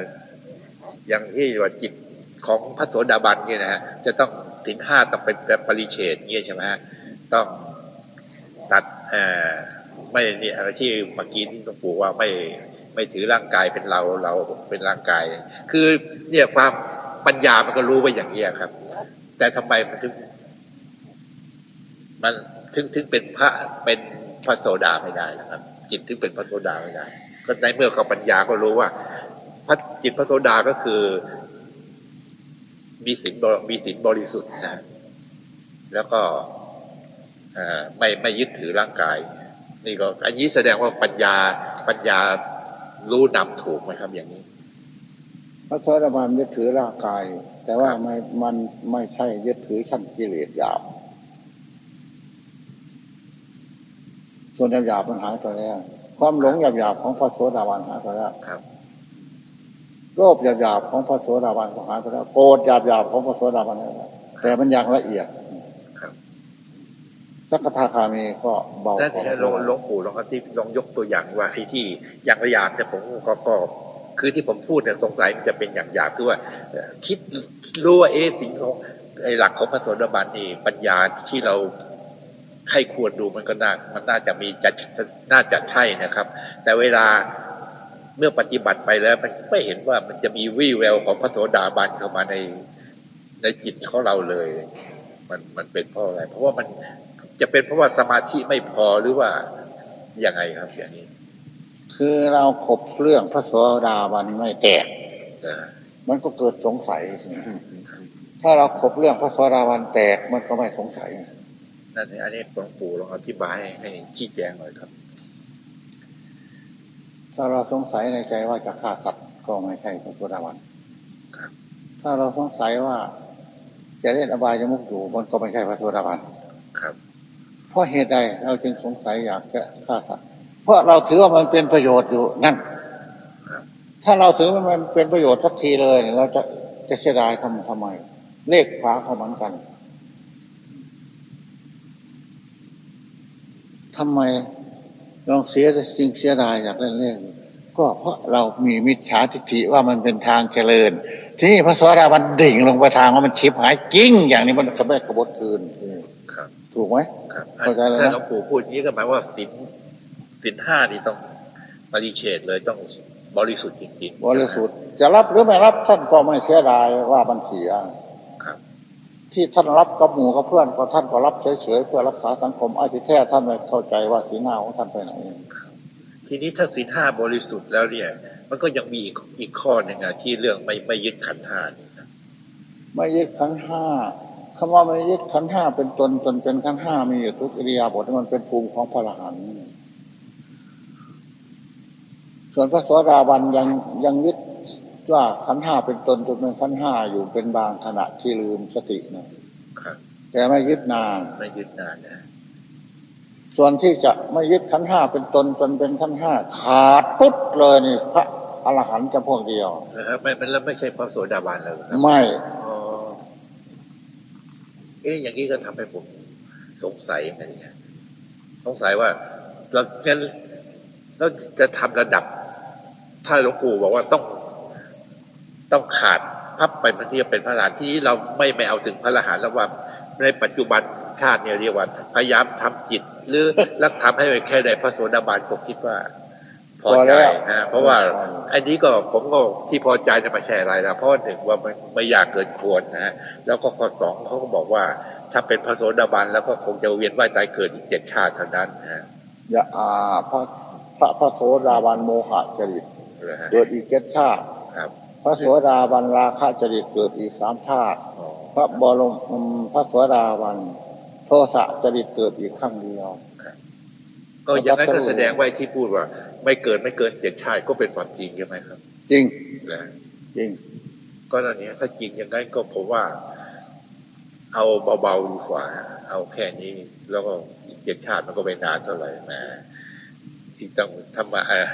อย่างที่ว่าจิตของพระโสดาบันเนี่ยนะฮะจะต้องถึงห้าต้องเป็นแบบปริเฉดเนี่ยใช่ไหมฮะต้องตัดเออไม่เนี่ยอะไรที่เมื่อกี้ที่หลวงปู่ว่าไม่ไม่ถือร่างกายเป็นเราเราเป็นร่างกาย คือเนี่ยความปัญญามันก็รู้ไว้อย่างนี้ยครับ แต่ทำไมมันถึงมันถึงถึงเป็นพระเป็นพระโสดาไม่ได้นะครับ จิตถึงเป็นพระโสดาไม่ได้ก็ในเมื่อเขาปัญญาก็รู้ว่าพระจิตพระโสดาก็คือ มีศีลบริมีศีลบริสุทธิ์นะ แล้วก็ไม่ไม่ยึดถือร่างกาย นี่ก็ อันนี้แสดงว่าปัญญาปัญญารู้นำถูกไหมครับอย่างนี้ พระโสดาบันยึดถือร่างกาย แต่ว่าไม่มันไม่ใช่ยึดถือชั้นกิเลสหยาบ ส่วนหยาบๆมันหายไปแล้ว ความหลงหยาบๆของพระโสดาบันหายไปแล้วครับโลภหยาบๆของพระโสดาบันก็หายไปแล้วโกรธหยาบๆของพระโสดาบันหายไปแล้วแต่มันอย่างละเอียดครับสักทาคามีก็เบาแล้วกว่าที่หลวงหลวงปู่ลองที่ลองยกตัวอย่างว่าไอ้ที่อย่างละอย่างแต่ยผมก็ก็คือที่ผมพูดเนี่ยสงสัยมันจะเป็นอย่างหยาบคือว่าเอ่อคิดรู้ว่าเอ๊ะสิ่งของไอ้หลักของพระโสดาบันนี่ปัญญาที่เรา ให้ควรดูมันก็น่ามันน่าจะมีจะน่าจะใช่นะครับ แต่เวลาเมื่อปฏิบัติไปแล้ว มันไม่เห็นว่ามันจะมีวี่แววของพระโสดาบันเข้ามาในในจิตของเราเลย มันมันเป็นเพราะอะไร เพราะว่ามันจะเป็นเพราะว่าสมาธิไม่พอหรือว่ายังไงครับอย่างนี้ คือเราขบเรื่องพระโสดาบันไม่แตกเออมันก็เกิดสงสัย ถ้าเราขบเรื่องพระโสดาบันแตกมันก็ไม่สงสัย นั่นเองอันนี้หลวงปู่ลองอธิบายให้ให้ชี้แจงหน่อยครับ ถ้าเราสงสัยในใจว่าจะฆ่าสัตว์ก็ไม่ใช่พระโสดาบันครับถ้าเราสงสัยว่า จะเล่นอบายยมุกอยู่มันก็ไม่ใช่พระโสดาบันครับเพราะเหตุใดเราจึงสงสัยอยากจะฆ่าสัตว์เพราะเราถือว่ามันเป็นประโยชน์อยู่นั่นครับถ้าเราถือว่ามันเป็นประโยชน์สักทีเลยเราจะจะเสียดายทำทำไมเลขฟ้าเขาเหมือนกัน ทำไมลองเสียสิ่งเสียดายอยากเล่นเลขก็เพราะเรามีมิจฉาทิฏฐิว่ามันเป็นทางเจริญ ที่นี่พระสวัสดามันดิ่งลงไปทางว่ามันชิบหายจริง อย่างนี้มันกระเบิดกระบดคืนครับถูกไหมครับเข้าใจแล้วนะถ้าหลวงปู่พูดอย่างนี้ก็หมายว่าสินสินห้านี่ต้องปฏิเฉดเลยต้องบริสุทธิ์จริงๆ บริสุทธิ์จะรับหรือไม่รับท่านก็ไม่เสียดายว่ามันเสียครับ ที่ท่านรับกับหมู่กับเพื่อนก็ท่านก็รับเฉยๆเพื่อรักษาสังคมไอ้ที่แท้ท่านไม่เข้าใจว่าสีหน้าของท่านไปไหนทีนี้ถ้าสินห้าบริสุทธิ์แล้วเนี่ย มันก็ยังมีอีกอีกข้อหนึ่งอะที่เรื่องไม่ไม่ยึดขันธ์ห้านี่นะไม่ยึดขันธ์ห้าคำว่าไม่ยึดขันธ์ห้าเป็นตนตนเป็นขันธ์ห้ามีอยู่ทุกอิริยาบถมันเป็นภูมิของพระอรหันต์ส่วนพระโสดาบันยังยังยึด ว่าขันธ์ห้าเป็นตนตนเป็นขันธ์ห้าอยู่เป็นบางขณะที่ลืมสตินะครับแต่ไม่ยึดนานไม่ยึดนานนะส่วนที่จะไม่ยึดขันธ์ห้าเป็นตนตนเป็นขันธ์ห้าขาดปุ๊บเลยนี่พระอรหันต์จะพวกเดียวนะครับไม่ไม่แล้วไม่ใช่พระโสดาบันแล้วเหรอครับไม่อ๋อเอ๊ะอย่างนี้ก็ทำให้ผมสงสัยนะเนี่ยสงสัยว่าเรางั้นเราจะทำระดับ ถ้าหลวงปู่บอกว่าต้อง ต้องขาดพับไปมันที่จะเป็นพระอรหันต์ที่นี้เราไม่ไม่เอาถึงพระอรหันต์แล้วว่าในปัจจุบันชาติเนี่ยเรียกว่าพยายามทำจิต หรือรักทำให้แค่ได้พระโสดาบันผมคิดว่า พอใจฮะเพราะว่าอันนี้ก็ผมก็ที่พอใจจะไม่ใช่อะไรนะเพราะว่าหนึ่งว่ามันไม่อยากเกินควรนะฮะแล้วก็ข้อสองเขาก็บอกว่า ถ้าเป็นพระโสดาบันแล้วก็คงจะเวียนว่ายตายเกิดอีกเจ็ดชาติเท่านั้นนะฮะอย่าอาพระพระพระโสดาบันโมหะจริตเลยฮะเกิดอีกเจ็ดชาติครับ พระโสดาบันราคะจริตเกิดอีกสามชาติอ๋อพระบรมอืมพระโสดาบันโทสะจริตเกิดอีกครั้งเดียวก็อย่างนั้นก็แสดงว่าไอ้ที่พูดว่า ไม่เกินไม่เกินเจ็ดชาติก็เป็นความจริงใช่ไหมครับ จริงนะจริง ก็ตอนนี้ถ้าจริงอย่างนั้นก็ผมว่า เอาเบาๆดีกว่า เอาแค่นี้ แล้วก็อีกเจ็ดชาติมันก็ไม่นานเท่าไหร่นะที่ต้องทำมาเอ่อ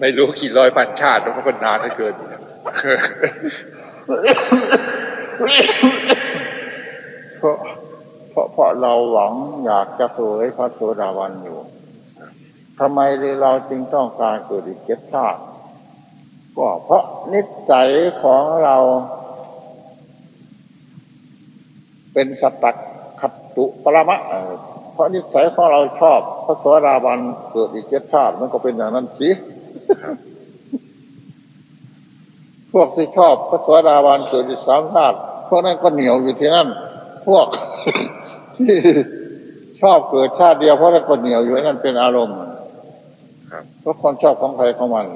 ไม่รู้กี่ร้อยพันชาติมันก็นานเหลือเกิน เพราะเพราะเพราะเราหวังอยากจะเผยพระโสดาบันอยู่ทำไมเราจึงต้องการเกิดอีกเจ็ดชาติก็เพราะนิสัยของเรา เป็นสตักขัตตุปรมะเออเพราะนิสัยของเราชอบพระโสดาบันเกิดอีกเจ็ดชาติมันก็เป็นอย่างนั้นสิ พวกที่ชอบพระโสดาบันเกิดอีกสามชาติพวกนั้นก็เหนียวอยู่ที่นั่น พวกที่ชอบเกิดชาติเดียวเพราะนั้นก็เหนียวอยู่นั่นเป็นอารมณ์ครับเพราะคนชอบของใครของมัน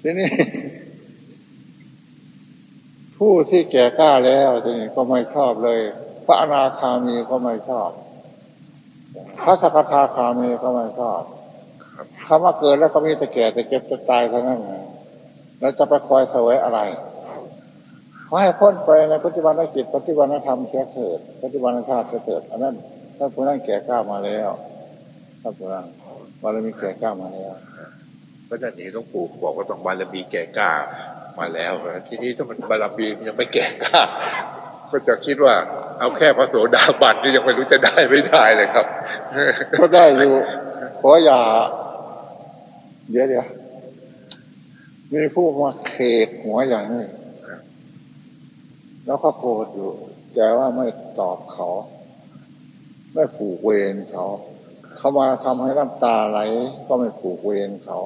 ทีนี้ ผู้ที่แก่กล้าแล้วทีนี้ก็ไม่ชอบเลย พระอนาคามีก็ไม่ชอบ พระสกทาคามีก็ไม่ชอบคำว่าเกิดแล้วก็มีแต่แก่แต่เจ็บจะตายเท่านั้นไง แล้วจะไปคอยเสวยอะไรขอให้พ้นไปในปัจจุบันจิตปัจจุบันธรรมเสียเถิดปัจจุบันชาติเสียเถิดอันนั้นท่านผู้นั้นแก่กล้ามาแล้วท่านผู้นั้นบารมีแก่กล้ามาแล้วก็จะนี้หลวงปู่บอกว่าต้องบารมีแก่กล้ามาแล้วทีนี้ถ้ามันบารมียังไม่แก่กล้าก็จะคิดว่า เอาแค่พระโสดาบันนี่ยังไม่รู้จะได้ไม่ได้เลยครับ ก็ได้อยู่ขออย่าเดี๋ยวเดี๋ยว มีผู้มาเขกหัวอย่างนี้แล้วก็โกรธอยู่แต่ว่าไม่ตอบเขา ไม่ผูกเวรเขา เขามาทำให้น้ำตาไหล ก็ไม่ผูกเวรเขา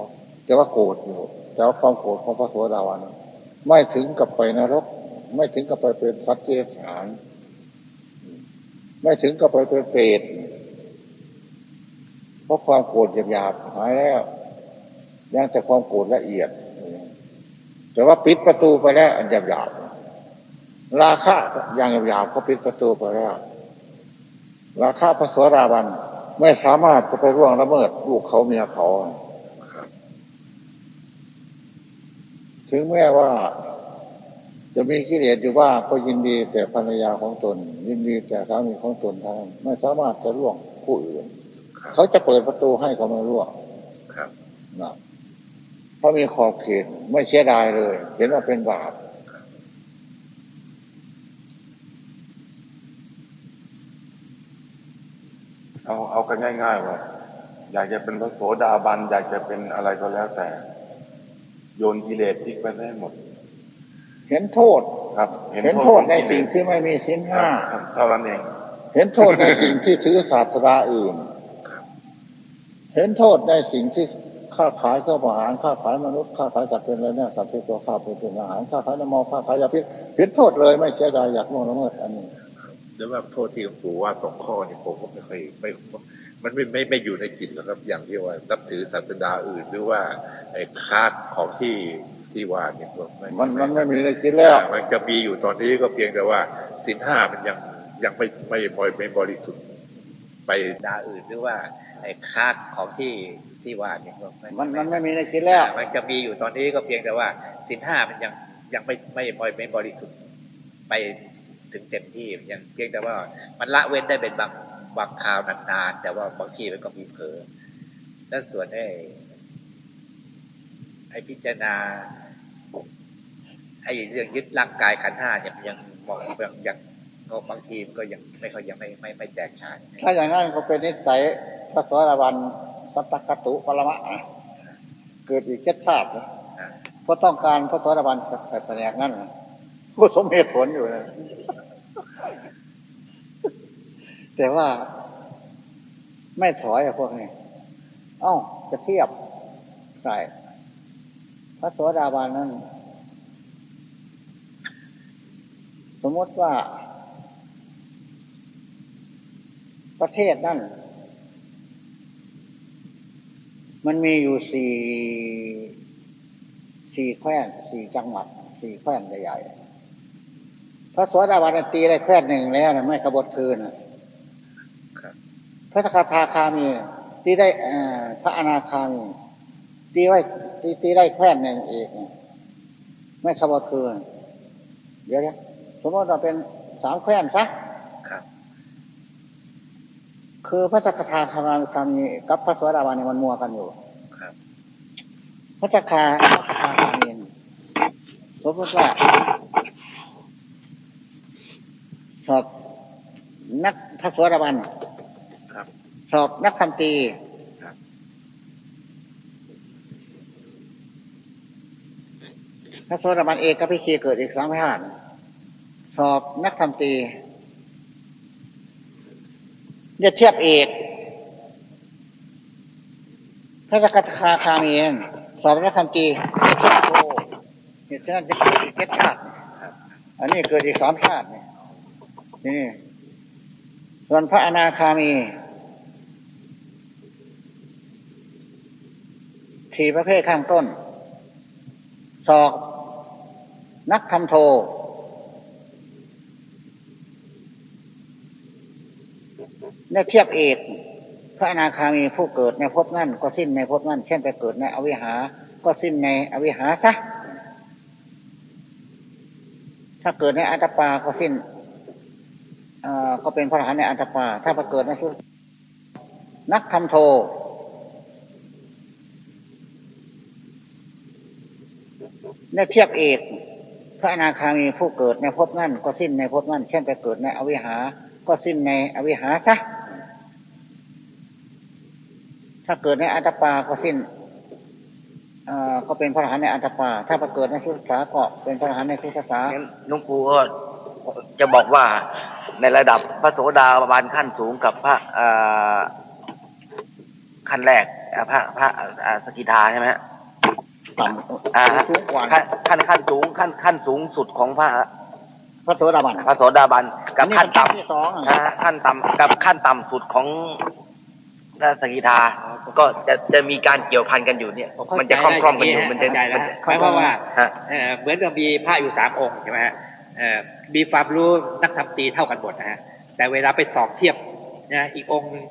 แต่ว่าโกรธอยู่แต่ว่าความโกรธของพระโสดาวันไม่ถึงกับไปนรก ไม่ถึงกับไปเป็นสัตว์เดรัจฉานไม่ถึงกับไปเป็นเปรตเพราะความโกรธหยาบๆหายแล้วยังแต่ความโกรธละเอียด แต่ว่าปิดประตูไปแล้วอันหยาบๆราคะอย่างหยาบๆก็ปิดประตูไปแล้ว ราคะพระสวราบันไม่สามารถจะไปร่วงละเมิดลูกเขาเมียเขา ถึงแม้ว่า จะมีกิเลสอยู่ว่าก็ยินดีแต่ภรรยาของตน ยินดีแต่สามีของตนเท่านั้นไม่สามารถจะร่วงผู้อื่น เขาจะเปิดประตูให้เขาไม่ร่วงครับนะ เพราะมีขอบเขตไม่เสียดายเลย เห็นว่าเป็นบาปเอาเอากันง่ายๆว่าอยากจะเป็นพระโสดาบัน อยากจะเป็นอะไรก็แล้วแต่ โยนกิเลสทิ้งไปได้หมด เห็นโทษครับ เห็นโทษในสิ่งที่ไม่มีสิ้นครัห้าบเท่านั้นเองเห็นโทษในสิ่งที่ถือศาสตราอื่น เห็นโทษในสิ่งที่ ค้าขายข้าวอาหารค้าขายมนุษย์ค้าขายสัตว์เป็นอะไรเนี่ยสัตว์ที่ตัวข้าวเป็นอาหารค้าขายน้ำมันค้าขายยาพิษเห็นโทษเลยไม่เสียดายอยากล่วงละเมิดอันนี้หรือว่าโทษที่หลวงปู่ว่าสองข้อนี่ผมก็ไม่เคยไม่มันไม่ไม่ไม่อยู่ในจิตหรอกครับ อย่างที่ว่านับถือศาสดาอื่น หรือว่าไอ้คาดของที่ที่ว่าเนี่ยก็ไมันมันไม่มีในจิตแล้วมันจะมีอยู่ตอนนี้ก็เพียงแต่ว่าสินห้ามันยังยังไม่ไม่ไม่ไม่บริสุทธิ์ไปดาอื่นหรือว่าไอ้คาดของที่ ที่ว่าเนี่ยก็ไมันมันไม่มีในจิตแล้ว มันจะมีอยู่ตอนนี้ก็เพียงแต่ว่าสินห้ามันยังยังไม่ไม่ไม่ไม่บริสุทธิ์ไปถึงเต็มที่ยังเพียงแต่ว่า มันละเว้นได้เป็นบางบางคราวนานๆแต่ว่าบางทีมันก็มีเผลอแล้วส่วนไอ้ไอ้พิจารณาไอ้เรื่องยึดร่างกายขันธ์ห้าเนี่ยมันยังมองยังยังก็บางทีมันก็ยังไม่เขายังไม่ไม่ไม่แตกฉานถ้าอย่างนั้นก็เป็นนิสัยพระสวัสดิวัน สัตตคตุปรมะเกิดอีกเจ็ดชาติเพราะต้องการพระสวัสดิวันแต่แผนกนั้นก็สมเหตุผลอยู่นะแต่ว่าไม่ถอยอะพวกนี้ เอ้า จะเทียบใส่พระโสดาบันนั้น สมมติว่า ประเทศนั่น มันมีอยู่สี่สี่แคว้นสี่จังหวัดสี่แคว้นใหญ่ๆพระสวัสดิบาลตีได้แคว้นหนึ่งแล้วนะไม่ขบฏคืนนะพระสกทาคามีตีได้เอ่อพระอนาคามีตีไว้ตีตีได้แคว้นหนึ่งอีกนะไม่ขบฏคืน เดี๋ยวนะสมมติเราเป็นสามแคว้นซะครับ คือพระจักรทาคาราคามีกับพระสวัสดิบาลเนี่ยมันมัวกันอยู่ครับพระจักรคาพระจักรคาคามีนสมมติว่าสอบนักพระสวัสดิบาลครับสอบนักคำตีครับพระสวัสดิบาลเอกกับพิคีเกิดอีกสามพาทสอบนักคำตี เรียเทียบเอกพระสกทาคามีนสอบนักธรรมตรีเจ็ดโทเหตุฉะนั้นจะเกิดอีกเจ็ดชาติอันนี้เกิดอีกสามชาตินี่นี่ส่วนพระอนาคามีสี่ประเภทข้างต้น สอบนักทำโท เนี่ยเทียบเอกพระอนาคามีผู้เกิดในภพนั่นก็สิ้นในภพนั่นเช่นไปเกิดในอวิหา ก็สิ้นในอวิหาซะถ้าเกิดในอัตตปาก็สิ้นเอ่อก็เป็นพระอรหันต์ในอัตตปา ถ้าไปเกิดในสุนักทำโทเนี่ยเทียบเอกพระอนาคามีผู้เกิดในภพนั่นก็สิ้นในภพนั่นเช่นไปเกิดในอวิหา ก็สิ้นในอวิหาซะ ถ้าเกิดในอัตตปาก็สิ้นเอ่อก็เป็นพระอรหันต์ในอัตตปา ถ้าไปเกิดในสุสาก็เป็นพระอรหันต์ในสุสางั้นหลุงปู่ก็จะบอกว่าในระดับพระโสดาบันขั้นสูงกับพระเอ่อขั้นแรกเอ่อพระพระเอ่อสกิทาใช่ไหมฮะต่อ่าำสูงกว่าขั้นขั้นขั้นสูงขั้นขั้นสูงสุดของพระพระโสดาบันพระโสดาบันกับอันนี้ขั้นเป็นขั้นต่ำที่สองนะฮะขั้นต่ำกับขั้นต่ำสุดของ พระสกิทาก็จะจะมีการเกี่ยวพันกันอยู่เนี่ยผมเข้ามันจะคล่อมคล่อมๆกันอยู่ใจมันแล้วจะเข้าใจแล้วมันจะหมายความว่าฮะเอ่อเหมือนกับมีพระอยู่สามองค์ใช่ไหมฮะเอ่อมีความรู้นักทำตรีเท่ากันหมดนะฮะแต่เวลาไปสอบเทียบนะอีกองค์หนึ่ง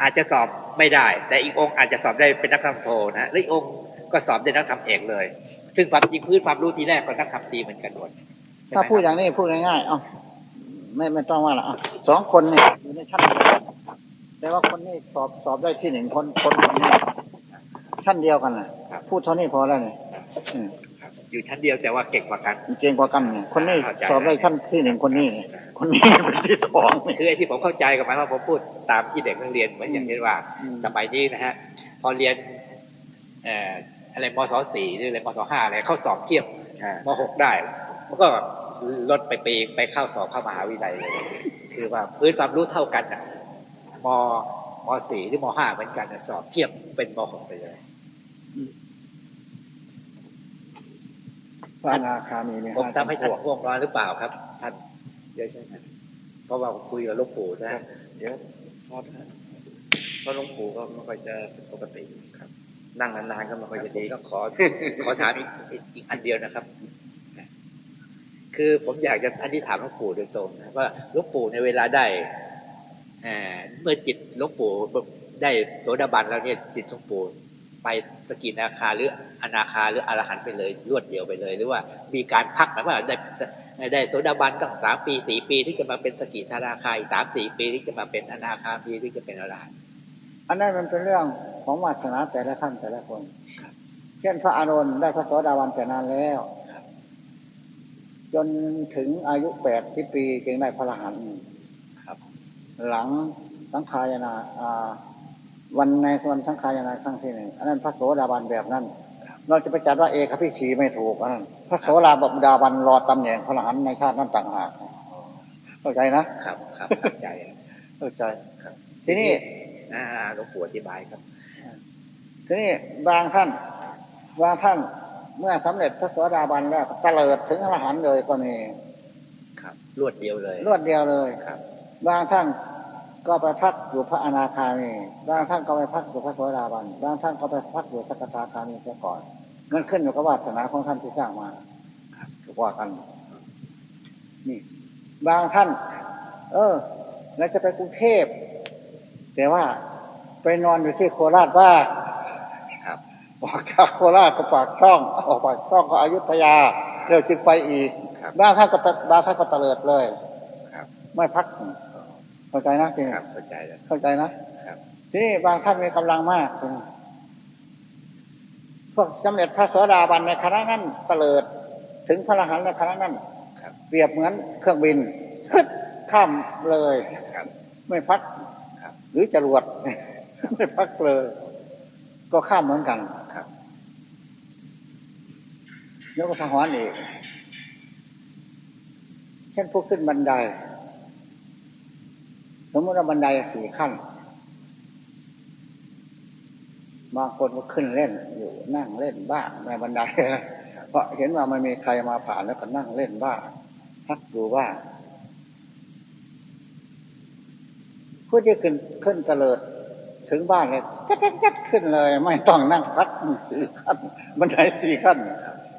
อาจจะสอบไม่ได้ แต่อีกองค์อาจจะสอบได้เป็นนักทำโทนะฮะและอีกองค์ก็สอบได้นักทำเอกเลย ซึ่งความจริงพื้นความรู้ทีแรกก็นักทำตรีเหมือนกันหมดใช่ไหมถ้าพูดอย่างนี้พูดง่ายๆเอ้าไม่ไม่ต้องว่าละอะสองคนเนี่ยอยู่ในชั้นเดียวกัน แต่ว่าคนนี้สอบสอบได้ที่หนึ่งคนคนคนนี้ชั้นเดียวกันน่ะ พูดเท่านี้พอแล้วเนี่ยอืมครับอยู่ชั้นเดียวแต่ว่าเก่งกว่ากัน เก่งกว่ากันเนี่ยคนนี้เข้าใจสอบได้ชั้นที่หนึ่งคนนี้เนี่ยคนนี้เป็นที่สองเนี่ยคือไอ้ที่ผมเข้าใจกับหมายว่าผมพูดตามที่เด็กนักเรียนเหมือนอย่างที่ว่าอืมสมัยนี้นะฮะ พอเรียนเอ่ออะไรมศสี่หรืออะไรมศห้าอะไรเข้าสอบเทียบมหกได้ มันก็ลดไปปีไปเข้าสอบเข้ามหาวิทยาลัยเลย คือว่าพื้นความรู้เท่ากันอะ มมสี่หรือมห้าเหมือนกันน่ะสอบเทียบเป็นมหกไปเลยพระอนาคามีเนี่ยผมทำให้ท่านพวกง่วงนอนหรือเปล่าครับท่านเดี๋ยวใช่ไหมเพราะว่าผมคุยกับหลูกปู่นะเดี๋ยวพอเพราะหลวงปู่ก็ไม่ค่อยจะปกติครับ นั่งนานๆก็ไม่ค่อยจะดีก็ขอขอถามอีกอีกอีกอันเดียวนะครับ คือผมอยากจะอันที่ถามหลวงปู่โดยตรงนะว่าหลวงปู่ในเวลาได้ เอ่อเมื่อจิตหลวงปู่ได้โสดาบันแล้วเนี่ยจิตหลวงปู่ไปสกินาคาหรืออนาคาหรืออรหันต์ไปเลยรวดเดียวไปเลย หรือว่ามีการพักหมายว่าได้ได้โสดาบันตั้งสามปีสี่ปีที่จะมาเป็นสกิทานาคาอีกสามสี่ปีที่จะมาเป็นอนาคามีที่จะเป็นอรหันต์อันนั้นมันเป็นเรื่องของวาสนาแต่ละท่านแต่ละคนเช่นพระอานนท์ได้พระโสดาบันแต่นานแล้วจนถึงอายุแปดสิบปีจึงได้พระอรหันต์ครับ หลังสังขายนาอ่าวันในส่วนสังขายนาครั้งที่หนึ่งอันนั้นพระโสดาบันแบบนั้น เราจะไปจัดว่าเอกพิชีไม่ถูกอันนั้นพระโสดาบันรอตำแหน่งพระอรหันต์ในชาตินั้นต่างหากเข้าใจนะครับครับเข้าใจเข้าใจครับ ทีนี้อ่าหลวงปู่อธิบายครับ ทีนี้บางท่านบางท่านเมื่อสำเร็จพระโสดาบันแล้วเตลิดถึงอรหันต์เลยก็มีครับ รวดเดียวเลย รวดเดียวเลยครับ บางท่านก็ไปพักอยู่พระอนาคามีบางท่านก็ไปพักอยู่พระโสดาบันบางท่านก็ไปพักอยู่สกทาคามีเสียก่อนมันขึ้นอยู่กับวาสนาของท่านที่สร้างมาครับว่ากัน นี่ บางท่าน เออแล้วจะไปกรุงเทพ แต่ว่าไปนอนอยู่ที่โคราชบ้างครับออกจากโคราชก็ปากช่อง ออกปากช่องก็อยุธยาเดี๋ยวจึงไปอีกครับบ้างท่านก็ตะบางท่านก็เตลิดเลย ครับ ไม่พัก เข้าใจนะทีนี้ครับเข้าใจแล้วเข้าใจนะครับทีนี้บางท่านมีกำลังมากพวกสำเร็จพระโสดาบันในคณะนั้นเตลิด ถึงพระอรหันต์ในคณะนั้นครับเปรียบเหมือนเครื่องบินพึดข้ามเลยครับไม่พักครับหรือจรวดไม่พักเลย ก็ข้ามเหมือนกันครับแล้วก็ทหารอีกเช่นพวกขึ้นบันได สมมติว่าบันไดสี่ขั้น บางคนก็ขึ้นเล่นอยู่นั่งเล่นบ้างในบันไดนะเพราะเห็นว่ามันมีใครมาผ่านแล้วก็นั่งเล่นบ้างพักดูบ้างผู้ที่ขึ้นขึ้นเตลิดถึงบ้านเลยจัดจัดขึ้นเลย ไม่ต้องนั่งพักสี่ขั้นบันไดสี่ขั้น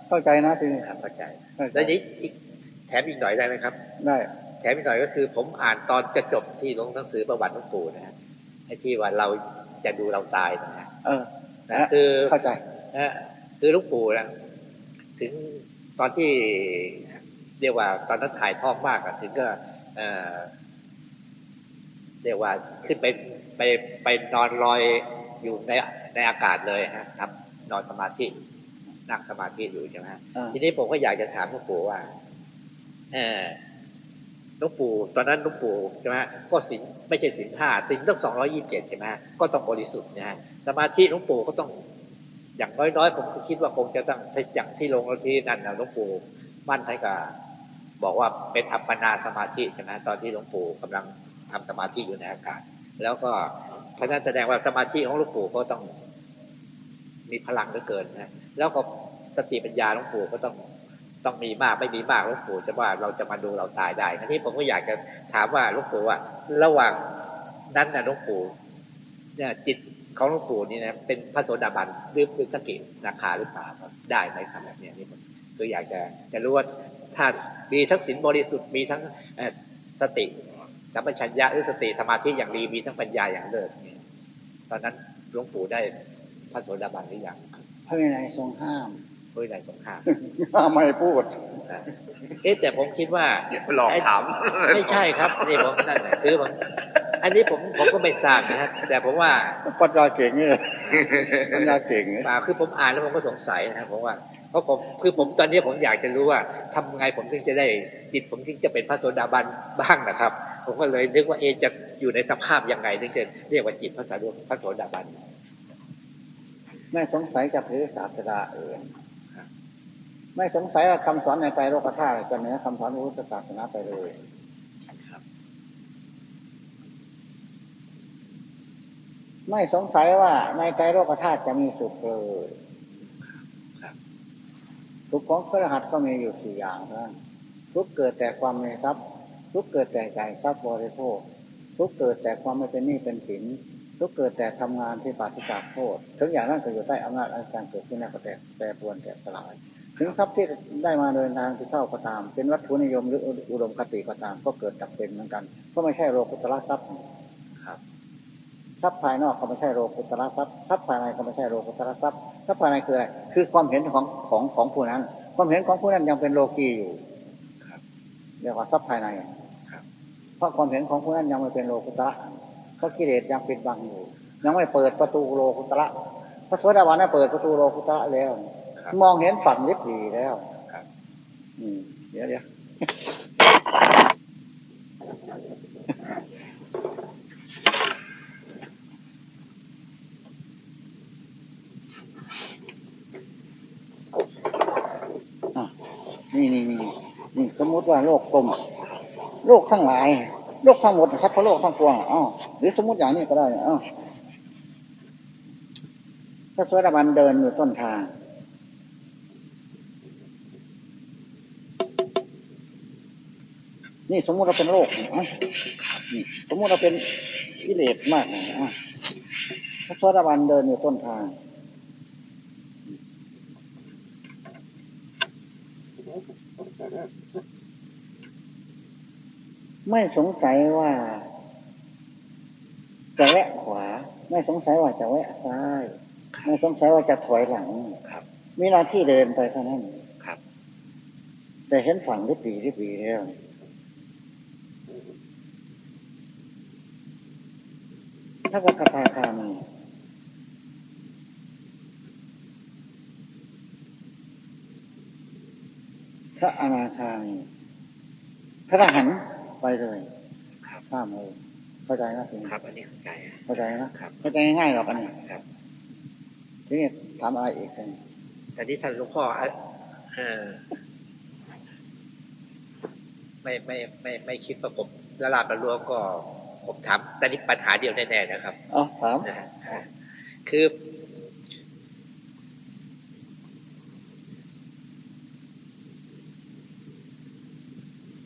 เข้าใจนะทีนี้ครับเข้าใจเข้าใจแล้วนี้อีกแถมอีกหน่อยได้ไหมครับ ได้ แถมอีกหน่อยก็คือ ผมอ่านตอนจะจบที่ลงหนังสือประวัติหลวงปู่นะฮะไอ้ที่ว่าเราจะดูเราตายนะฮะเออนะคือเข้าใจนะฮะคือหลุงปู่นะถึงตอนที่เรียกว่าตอนนั้นถ่ายทอดมากอะถึงก็เอ่อเรียกว่าขึ้นไปไปไปนอนลอยอยู่ในในอากาศเลยฮะทำนอนสมาธินั่งสมาธิอยู่ใช่ไหมฮะอ่าทีนี้ผมก็อยากจะถามหลวงปู่ว่า เออห ลวงปู่ตอนนั้นหลวงปู่ใช่ไหมก็สินไม่ใช่สินห้าสินต้องสองร้อยี่สิบเจ็ดใช่ไหมก็ต้องบริสุทธิ์นะฮะสมาธิหลวงปู่ก็ต้องอย่างน้อยๆผมคิดว่าคงจะต้องอย่างที่ลงที่นั่นนะหลวงปู่มั่นให้กับบอกว่าเป็นอัปปนาสมาธิใช่ไหมตอนที่หลวงปู่กำลังทำสมาธิอยู่ในอากาศ แล้วก็เพราะฉะนั้นแสดงว่าสมาธิของหลวงปู่ก็ต้องมีพลังเหลือเกินนะแล้วก็สติปัญญาหลวงปู่ก็ต้อง ต้องมีมากไม่มีมากหลวงปู่จะว่าเราจะมาดูเราตายได้ทีนี้ผมก็อยากจะถามว่าหลวงปู่ว่า ระหว่างนั้นนะหลวงปู่เนี่ยจิตของหลวงปู่นี่นะเป็นพระโสดาบันหรือเป็นสกิราคาหรือเปล่าได้ไหมครับแบบเนี้ยนี่ผมตัวอยากจะจะรู้ว่าถ้ามีทั้งศีลบริสุทธิ์มีทั้งเออสติสัมปชัญญะหรือสติสมาธิอย่างดีมีทั้งปัญญาอย่างเลิศตอนนั้นหลวงปู่ได้พระโสดาบันหรือยังพระวินัยทรงห้าม เฮ้ยไหนสงครามไม่พูดนะเอ๊ะแต่ผมคิดว่าหลอกถามไม่ใช่ครับนี่ผมนั่นแหละคือผมอันนี้ผมผมก็ไม่ทราบนะครับแต่ผมว่าปัญญาเก่งเนี่ยปัญญาเก่งเนี่ยเปล่าคือผมอ่านแล้วผมก็สงสัยนะครับผมว่าเพราะผมคือผมตอนนี้ผมอยากจะรู้ว่าทำไงผมถึงจะได้จิตผมถึงจะเป็นพระโสดาบันบ้างนะครับ ผมก็เลยนึกว่าเอะจะอยู่ในสภาพยังไงถึงจะเรียกว่าจิตพระสาดพระโสดาบันไม่สงสัยจะถือศาสดาเอง ไม่สงสัยว่าคำสอนในใจโลกธาตุจะเหนือคำสอนพระพุทธศาสนาไปเลยไม่สงสัยว่าในใจโลกธาตุจะมีสุขเลยสุขของพระรหัสก็มีอยู่สี่อย่างเท่านั้นทุกเกิดแต่ความมีทรัพย์ทุกเกิดแต่ใจทรัพย์บริโภคทุกเกิดแต่ความไม่เป็นหนี้เป็นสินทุกเกิดแต่ทำงานที่ปราศจากโทษถึงอย่างนั้นก็อยู่ใต้อำนาจอาการเกิดขึ้นแล้วก็แตกแปรปรวนแตกสลาย ถึงทรัพย์ที่ได้มาโดยทางที่เข้าก็ตาม เป็นวัตถุนิยมหรืออุดมคติก็ตาม ก็เกิดจากเป็นเหมือนกัน ก็ไม่ใช่โลกุตละทรัพย์ครับทรัพย์ภายนอกก็ไม่ใช่โลกุตระทรัพย์ทรัพย์ภายในก็ไม่ใช่โลกุตระทรัพย์ทรัพย์ภายในคืออะไรคือความเห็นของของของผู้นั้น ความเห็นของผู้นั้นยังเป็นโลกีอยู่เรียกว่าทรัพย์ภายในเพราะความเห็นของผู้นั้นยังไม่เป็นโลกุตระเพราะกิเลสยังปิดบังอยู่ ยังไม่เปิดประตูโลกุตระพระโสดาบันน่ะเปิดประตูโลกุตระแล้ว มองเห็นฝั่งลิบดีแล้วอืมเดี๋ยวเดี๋ยวอะนี่นี่นี่นี่สมมติว่าโลกกลมโลกทั้งหลาย โลกทั้งหมดนะครับเพราะโลกทั้งปวงอ๋อหรือสมมติอย่างนี้ก็ได้อ๋อพระสวัสดิบันเดินอยู่ต้นทาง นี่สมมติเราเป็นโลกอะนี่สมมติเราเป็นกิเลสมากนะอะพระสวัสดิบันเดินอยู่ต้นทางไม่สงสัยว่าจะแวะขวา ไม่สงสัยว่าจะแวะซ้าย ไม่สงสัยว่าจะถอยหลังครับมีหน้าที่เดินไปเท่านั้นครับ แต่เห็นฝั่งริบปีริบปีแล้ว ถ้ากับคาถาคามีพระอนาคามีพระอรหันต์ไปเลยครับข้ามเลยเข้าใจนะทีนี้ครับ อันนี้เข้าใจอะเข้าใจนะครับเข้าใจง่ายๆหรอกอันนี้ครับทีนี้ถามอะไรอีกกันแต่ที่ท่านหลวงพ่ออะเออไม่ไม่ไม่ไม่คิดว่าผมละลาบละลัวก็ ผมถามแต่นี่ปัญหาเดียวแน่ๆนะครับอ๋อถามนะฮะคือ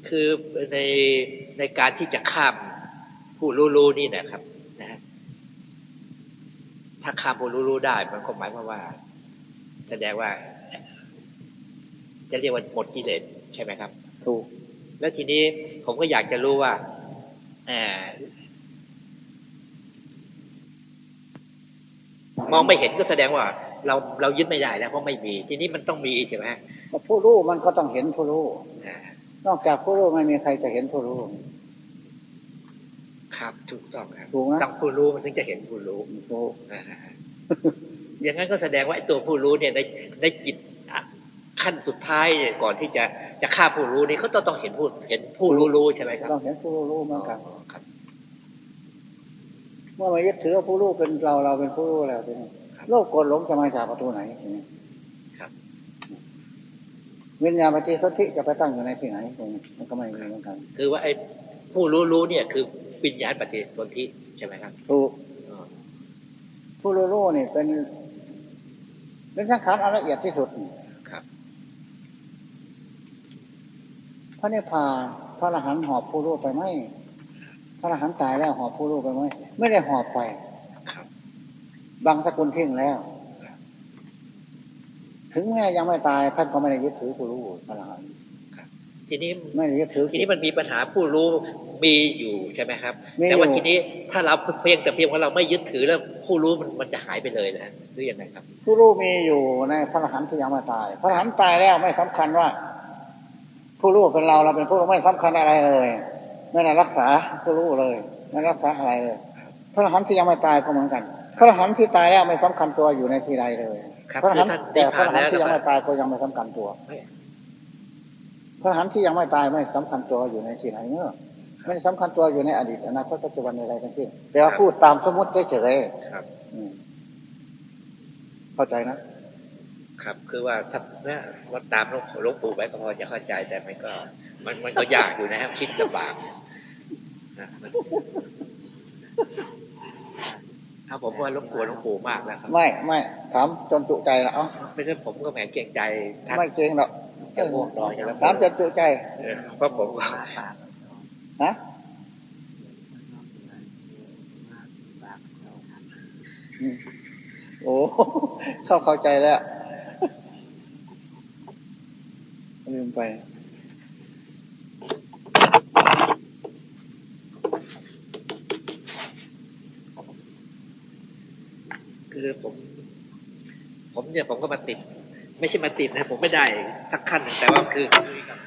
คือในในการที่จะข้ามผู้รู้ๆนี่นะครับนะฮะถ้าข้ามผู้รู้ๆได้ มันก็หมายความว่า แสดงว่า จะเรียกว่าหมดกิเลสใช่ไหมครับ ถูก แล้วทีนี้ผมก็อยากจะรู้ว่าเอ่อ มองไม่เห็นก็แสดงว่า เราเรายึดไม่ได้แล้วเพราะไม่มี ทีนี้มันต้องมีใช่ไหมฮะผู้รู้มันก็ต้องเห็นผู้รู้อ่านอกจากผู้รู้ไม่มีใครจะเห็นผู้รู้ครับถูกต้องครับถูกไหมต้องผู้รู้มันถึงจะเห็นผู้รู้ถูกอ่าอย่างนั้นก็แสดงว่าไอ้ตัวผู้รู้เนี่ยในในจิตอะ ขั้นสุดท้ายเนี่ยก่อนที่จะจะฆ่าผู้รู้นี่เขาต้องต้องเห็นผู้เห็นผู้รู้รู้ใช่ไหมครับต้องเห็นผู้รู้เหมือนกันครับเมื่อมายึดถือว่าผู้รู้เป็นเราเราเป็นผู้รู้แล้วทีนี้โลกโกรธหลงจะมาจากประตูไหนทีนี้ครับวิญญาณปฏิสนธิจะไปตั้งอยู่ในที่ไหนตรงนี้มันก็ไม่มีเหมือนกัน คือว่าไอ้ผู้รู้รู้เนี่ย คือวิญญาณปฏิสนธิใช่ไหมครับถูกอ๋อผู้รู้รู้นี่เป็นเป็นสังขารอันละเอียดที่สุด รับพระนิพพานพระอรหันต์หอบผู้รู้ไปไหมพระอรหันต์ตายแล้วหอบผู้รู้ไปไหมไม่ได้หอบไปครับบางสกุลทิ้งแล้ว ถึงแม้ยังไม่ตายท่านก็ไม่ได้ยึดถือผู้รู้ขนาดทีนี้ไม่ได้ยึดถือทีนี้มันมีปัญหาผู้รู้มีอยู่ใช่ไหมครับมีอยู่แต่ว่าทีนี้ถ้าเราเพียงแต่เพียงว่าเราไม่ยึดถือแล้วผู้รู้มันมันจะหายไปเลยนะหรือยังไงครับ ผู้รู้มีอยู่ในพระอรหันต์ที่ยังไม่ตาย พระอรหันต์ตายแล้วไม่สำคัญว่า ผู้รู้เป็นเราเราเป็นผู้รู้ไม่สำคัญอะไรเลย ไม่ได้รักษาผู้รู้เลย ไม่รักษาอะไรเลยพระอรหันต์ที่ยังไม่ตายก็เหมือนกัน พระอรหันต์ที่ตายแล้วไม่สำคัญตัวอยู่ในที่ใดเลยครับพระอรหันต์คือท่านแต่พระอรหันต์นิที่พยังพานแล้วไม่ตายก็ยังไม่สำคัญตัวพระอรหันต์ที่ยังไม่ตายไม่สำคัญตัวอยู่ในที่ไหนเมื่อไม่ได้สำคัญตัวอยู่ในอดีตอนาคตปัจจุบันอะไรทั้งสิ้นแต่ว่าพูดตามสมมติเฉยครับๆอืมเข้าใจนะ ครับ คือว่าถ้าเนี่ยว่าตามหลวงหลวงปู่ไปก็พอจะเข้าใจแต่มันก็ มันมันก็ยากอยู่นะครับ คิดลำบากนะมันถ้าผมว่าหลวงปู่หลวงปู่มากแล้วครับ ไม่ไม่ถามจนจุใจละเอ้าไม่ใช่ผมก็แหมเกรงใจท่านไม่เจริงหรอกจะง่วงนอนกันแล้วถามจนจุใจเออเพราะผมก็นะอืมโอ้เข้าเข้าใจแล้ว ลืมไป คือผม ผมเนี่ยผมก็มาติด ไม่ใช่มาติดนะ ผมไม่ได้สักขั้นหนึ่งแต่ว่าคือคุยกับ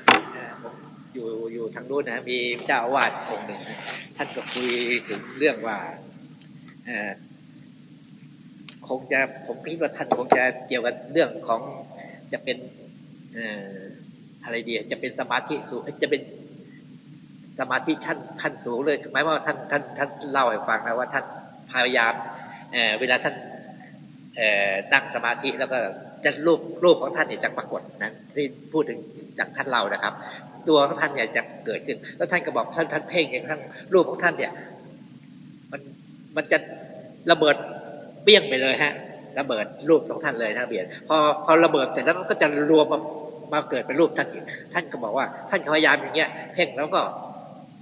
อยู่อยู่ทางนู้นนะ มีเจ้าอาวาสองค์หนึ่งท่านก็คุยถึงเรื่องว่าคงจะผมคิดว่าท่านคงจะเกี่ยวกับเรื่องของจะเป็น เอ่อ อะไรเดียจะเป็นสมาธิสูงจะเป็นสมาธิขั้นขั้นสูงเลยหมายว่าท่านท่านท่านเล่าให้ฟังนะว่าท่านพยายามเเวลาท่านเอ่อนั่งสมาธิแล้วก็จะรูปรูปของท่านเนี่ยจะปรากฏนั้นที่พูดถึงจากท่านเรานะครับ ตัวของท่านเนี่ยจะเกิดขึ้น แล้วท่านก็บอกท่านท่านเพ่งอย่างท่านรูปของท่านเนี่ย มันมันจะระเบิดเปี้ยงไปเลยฮะระเบิดรูปของท่านเลยท่านเบียดพอพอระเบิดเสร็จแล้วมันก็จะรวม มามาเกิดเป็นรูปท่านอีกท่านก็บอกว่า ท่านพยายามอย่างเงี้ยเพ่งแล้วก็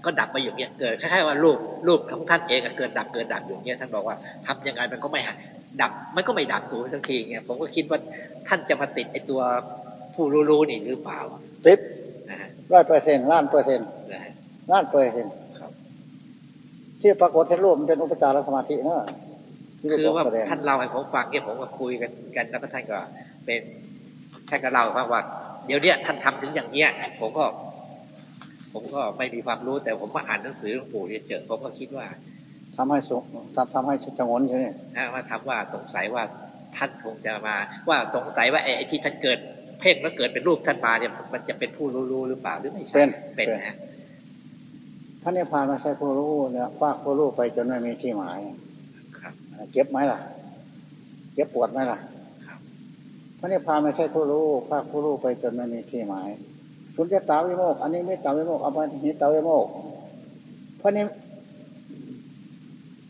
ก็ดับไปอย่างเงี้ยเกิดคล้ายๆว่ารูปรูปของท่านเองอะเกิดดับเกิดดับอยู่อย่างเงี้ยท่านบอกว่าทำยังไงมันก็ไม่หายดับมันก็ไม่ดับสูงสักทีเงี้ยผมก็คิดว่าท่านจะมาติดไอตัวผู้รู้ๆนี่หรือเปล่าติดนะฮะร้อยเปอร์เซ็นต์ล้านเปอร์เซ็นต์นะฮะล้านเปอร์เซ็นต์ครับที่ปรากฏในรูปมันเป็นอุปจารสมาธิเนอะที่คือว่าแสดงท่านเล่าให้ผมฟังเนี่ยผมก็คุยกันกันแล้วก็ท่านก็เป็นท่านก็เล่าให้ฟังว่า เดี๋ยวเนี้ยท่านทำถึงอย่างเนี้ยผมก็ ผมก็ไม่มีความรู้แต่ผมมาอ่านหนังสือหลวงปู่เนี่ยเจอผมก็คิดว่าทำให้สุทำทำให้สงนใช่ไหมนะว่าทำว่าสงสัยว่าท่านคงจะมา ว่าสงสัยว่าไอ้ไอ้ที่ท่านเกิดเพ่งแล้วเกิดเป็นรูปท่านมาเนี่ยมันจะเป็นผู้รู้ๆหรือเปล่าหรือไม่ใช่เป็นเป็นนะฮะพระนิพพานไม่ใช่ผู้รู้เนี่ยฟากผู้รู้ไปจนไม่มีที่หมายครับเจ็บไหมล่ะ เจ็บปวดไหมล่ะค รับพระนิพพานไม่ใช่ผู้รู้ภาคผู้รู้ไปจนไม่มีที่หมายสุญญตาวิโมกข์อันนี้ไม่ตาวิโมกข์อภันหิตาวิโมกข์เพราะนี้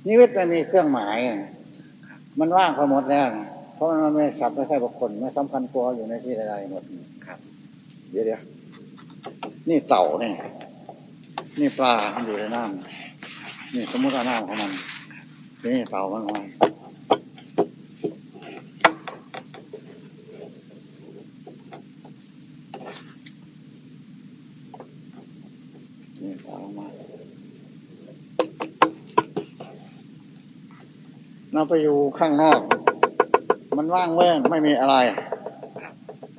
นิมิตไม่มีเครื่องหมาย มันว่างไปหมดแล้ว เพราะมันไม่สัตว์ไม่ใช่บุคคลไม่สำคัญตัวอยู่ในที่ใดๆหมดครับ เดี๋ยวเดี๋ยวนี่เต่าเนี่ยนี่ปลามันอยู่ในน้ำนี่สมมติว่าน้ำของมันนี่เต่ามันของมันนี่เต่ามา เราไปอยู่ข้างนอก มันว่างเว้งไม่มีอะไร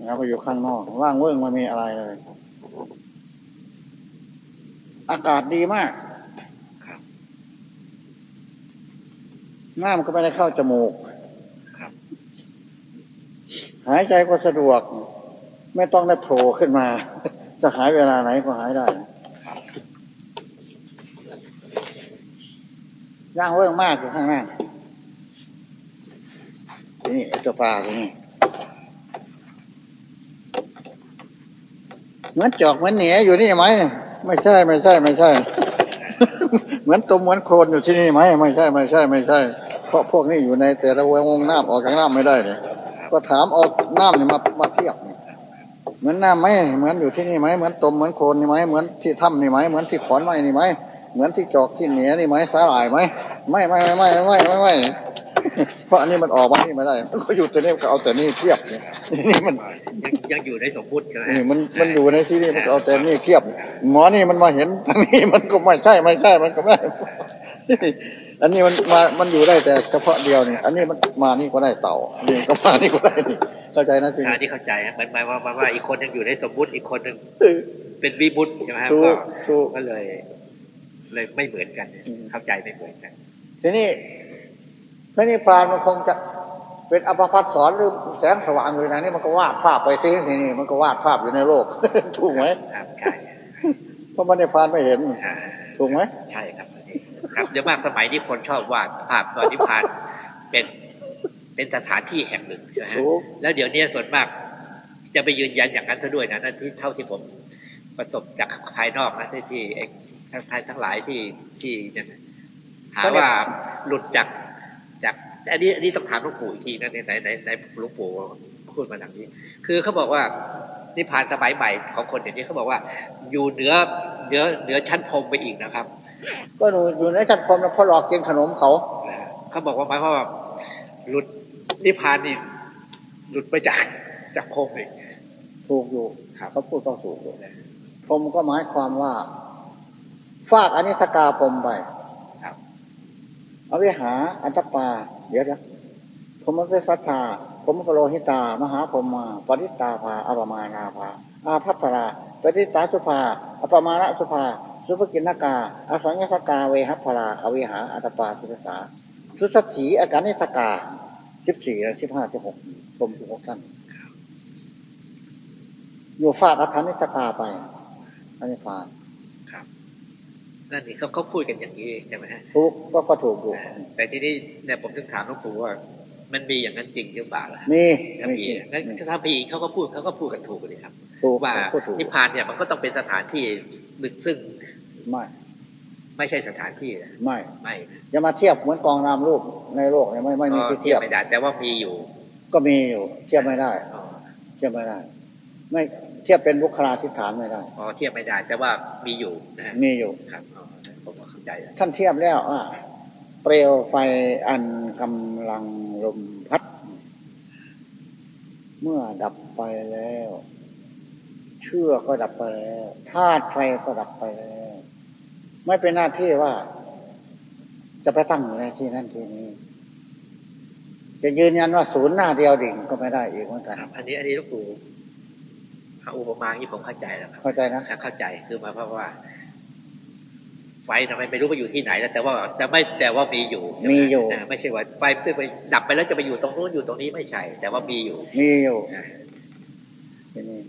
เราไปอยู่ข้างนอก ว่างเว้งไม่มีอะไรเลย อากาศดีมากน้ำก็ไม่ได้เข้าจมูกหายใจก็สะดวก ไม่ต้องได้โผล่ขึ้นมา จะหายเวลาไหนก็หายได้ย่างเวิ้งมากอยู่ข้างหน้า นี่ไอตัวปลาทีนี่เหมือนจอกเหมือนเหนียอยู่นี่ไหมไม่ใช่ไม่ใช่ไม่ใช่ เหมือนตุ่มเหมือนโคลนอยู่ที่นี่ไหมไม่ใช่ไม่ใช่ไม่ใช่ เพราะพวกนี้อยู่ในแต่ละวงน้ำออกจากน้ำไม่ได้เลยก็ถามเอาน้ำนี่มามาเทียบเหมือนน้ำไหมเหมือนอยู่ที่นี่ไหมเหมือนตุ่มเหมือนโคลนนี่ไหมเหมือนที่ถ้ำนี่ไหมเหมือนที่ขอนไม้นี่ไหมเหมือนที่จอกที่เหนียนี่ไหมสาหร่ายไหมไม่ไม่ไม่ไม่ไม่ไม่ เพราะอันนี้มันออกมานี่ไม่ได้มันก็อยู่ตัวนี้ก็เอาแต่นี่เทียบเนี่ยนี่มันยังยังอยู่ในสมมุติใช่ไหมนี่มันมันอยู่ในที่นี่มันก็เอาแต่นี่เทียบ หมอนี่มันมาเห็นทางนี้มันก็ไม่ใช่ไม่ใช่มันก็ไม่อันนี้มันมามันอยู่ได้แต่เฉพาะเดียวนี่อันนี้มันมานี่ก็ได้เต่าอันนี่ก็มานี่ก็ได้นี่เข้าใจนะจริงอันนี้เข้าใจฮะมันหมายว่าว่าว่าอีกคนยังอยู่ในสมมุติอีกคนหนึ่งเป็นวิบุตใช่ไหมครับถูก็กถูกก็เลย เลยไม่เหมือนกันอืมเข้าใจไม่เหมือนกันทีนี้ พระนิพพานมันคงจะเป็นอภพัฒสอนหรือแสงสว่างอยู่ในนี้มันก็วาดภาพไปที่นี่นี่มันก็วาดภาพอยู่ในโลก ถูกไหมครับใช่เพราะมันนิพพานไม่เห็นอ่าถูกไหมใช่ครับครับเดี๋ยวมากสมัยนี้คนชอบวาดภาพตอนนิพพานเป็นเป็นสถานที่แห่งหนึ่งใช่ไหมฮะถูกแล้วเดี๋ยวนี้ส่วนมาก จะไปยืนยันอย่างนั้นซะด้วยนะนั่นที่เท่าที่ผมประสบจากภายนอกนะที่ที่เอกทั้งทายทั้งหลายที่ที่เนี่ยนะหาว่าหลุดจากจาก อันนี้อันนี้ต้องถามหลวงปู่อีกทีนะในในในในหลวงปู่พูดมาอย่างนี้ คือเขาบอกว่านิพพานสมัยใหม่ของคนเดี๋ยวนี้เขาบอกว่า อยู่เหนือเหนือเหนือชั้นพรหมไปอีกนะครับ ก็หนูอยู่ในชั้นพรหมแล้วเพราะหลอกกินขนมเขาเขาบอกว่าหมายความว่าหลุดนิพพานนี่หลุดไปจากจากพรหมเลยถูกอยู่เขาพูดก็ถูกอยู่พรหมก็หมายความว่า ฟากอนิสกาพรหมไปครับอวิหาอันตปา เดี๋ยวนะพรหมเป็นสัทธาพรหมปโลหิตา มหาพรมาปริตาภาอัปมานาภาอาพัทราปริตาสุภาอัปมาณสุภา สุภกินนากาอสัญญสกาเวหัพพราอวิหาอัตปาสุสาสุทสีอาการนิสกาสิบสี่สิบห้าสิบหกพรมสิบหกท่านอยู่ฟากอัฐานิสกาไปอันนี้ฟานครับ นั่นนี่เขาเขาพูดกันอย่างนี้ใช่ไหมฮะทุกก็ก็ถูกอยู่แต่ทีนี้เนี่ยผมถึงถามหลวงปู่ว่า มันมีอย่างนั้นจริงหรือเปล่าล่ะมีถ้ามีงั้นถ้ามีเขาก็พูดเขาก็พูดกันถูกเลยครับถูกว่าก็ถูกนิพพานเนี่ยมันก็ต้องเป็นสถานที่ลึกซึ่งไม่ไม่ใช่สถานที่นะไม่ไม่นะจะมาเทียบเหมือนกองนามรูปในโลกเนี่ยไม่ไม่มีก็ที่เทีเทียยบบไม่ได้แต่ว่ามีอยู่ ก็มีอยู่ เทียบไม่ได้อ๋อเทียบไม่ได้ ไม่ เทียบเป็นบุคลาธิฐานไม่ได้อ๋อเทียบไม่ได้ แต่ว่ามีอยู่นะฮะมีอยู่ครับอ๋อผมก็เข้าใจแล้วท่านเทียบแล้วอะเปลวไฟอันกำลังลมพัด เมื่อดับไปแล้ว เชื่อก็ดับไปแล้วธาตุไฟก็ดับไปแล้ว ไม่เป็นหน้าที่ว่า จะไปตั้งอยู่ในที่นั่นที่นี้จะยืนยันว่าศูนย์หน้าเดียวดิ่งก็ไม่ได้อีกเหมือนกันครับอันนี้อันนี้หลูกปู่ เอาอุปมาอย่างนี้ผมเข้าใจแล้วครับเข้าใจนะเข้าใจคือหมายความว่า ไฟทำไมไม่รู้ว่าอยู่ที่ไหนแล้วแต่ว่าแต่ไม่แต่ว่ามีอยู่ใช่ไหมีอยู่าไม่ใช่ว่าไฟเพื่อไปดับไปแล้วจะไปอยู่ตรงนู้นอยู่ตรงนี้ไม่ใช่ แต่ว่ามีอยู่ มีอยู่อ่าที่นี่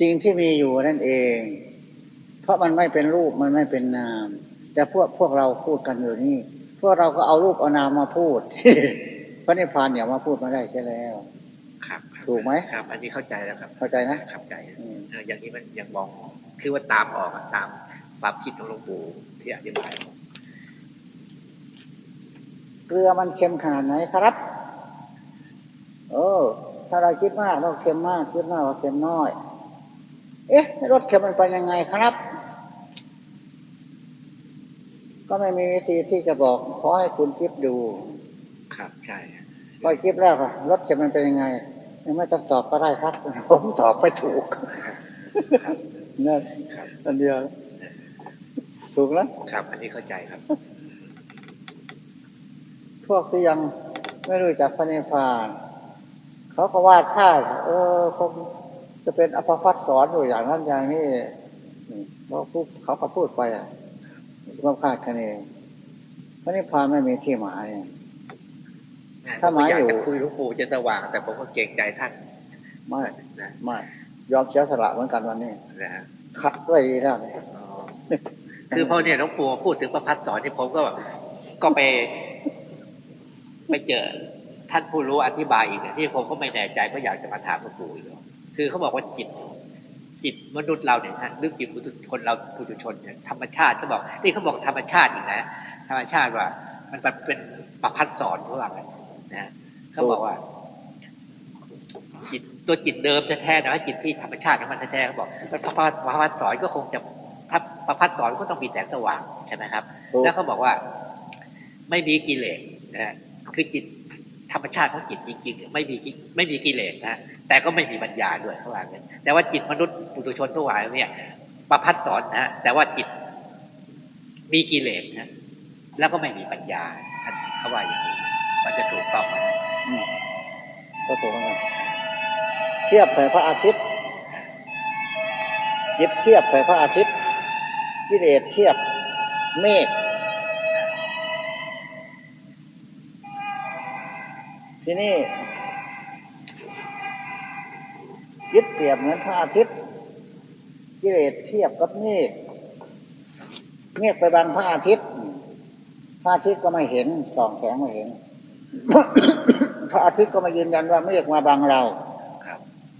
สิ่งที่มีอยู่นั่นเอง เพราะมันไม่เป็นรูปมันไม่เป็นนาม แต่พวกพวกเราพูดกันอยู่นี่ พวกเราก็เอารูปเอานามมาพูดพระนิพพานเนี่ยมาพูดมาได้ใช่แล้ว ครับครับ ถูกไหมครับ อันนี้เข้าใจแล้วครับ เข้าใจนะเข้าใจอืมเอออย่างนี้มันยังมองคือว่าตามออกอะตามความคิดของหลวงปู่ที่อธิบายเกลือมันเค็มขนาดไหนครับ เออ ถ้าเราคิดมากเราเค็มมาก คิดมากเราเค็มน้อย เอ๊ะรสเค็มมันเป็นยังไงครับ ก็ไม่มีวิธีที่จะบอก ขอให้คุณคิดดู ครับใช่พอคิดแล้วค่ะรสเค็มมันเป็นยังไง ยังไม่ต้องตอบก็ได้ครับ ผมตอบไม่ถูกนั่นอันเดียว ถูกแล้วครับ อันนี้เข้าใจครับ พวกที่ยังไม่รู้จักพระนิพพานเขาก็วาดภาพเออคงจะเป็นอภพัฒสอนอยู่อย่างนั้นอย่างนี้นี่เขาพูดเขาก็พูดไปอะความคาดคะเนพระนิพพานไม่มีที่หมาย ถ้าหมายอยากอยู่จะคุยหลวงปู่จะสว่าง แต่ผมก็เกรงใจท่านไม่นะไม่ยอมเสียสละเหมือนกันวันนี้นะฮะคัดไว้ดีแล้วเนี่ยอ๋อคือพอเนี่ยหลวงปู่พูดถึงประพัดสอนที่ผมก็ก็ไปไปเจอท่านผู้รู้อธิบายอีกเนี่ยที่ผมก็ไม่แน่ใจก็อยากจะมาถามหลวงปู่อีกว่าคือเขาบอกว่าจิต จิตมนุษย์เราเนี่ยท่านนึกจิตมนุษย์คนเราปุถุชนเนี่ยธรรมชาติเขาบอกนี่เขาบอกธรรมชาติอีกนะ ธรรมชาติว่า มันเป็นประพัดสอนเขาว่าไง นะเขาบอกว่า จิตตัวจิตเดิมแท้ๆนะจิตที่ธรรมชาติของมันแท้ๆเขาบอกมันประพัดประพัดสอนก็คงจะถ้าประพัดสอนก็ต้องมีแสงสว่างใช่ไหมครับถูกแล้วเขาบอกว่า ไม่มีกิเลสนะคือจิตธรรมชาติของจิตจริงๆ ไม่มีไม่มีกิเลสนะแต่ก็ไม่มีปัญญาด้วยเขาว่างี้แต่ว่าจิตมนุษย์ปุถุชนทั่วไปเนี่ยประพัดสอนนะแต่ว่าจิตมีกิเลสนะแล้วก็ไม่มีปัญญาเขาว่าอย่างนี้ มันจะถูกต้องไหมอืมก็ถูกเหมือนกันเทียบใส่พระอาทิตย์จิตเทียบใส่พระอาทิตย์กิเลสเทียบเมฆทีนี้ยึดเปรียบเหมือนพระอาทิตย์กิเลสเทียบกับเมฆเมฆไปบังพระอาทิตย์พระอาทิตย์ก็ไม่เห็นส่องแสงไม่เห็น พระอาทิตย์ก็มายืนยันว่าเมฆมาบังเราครับ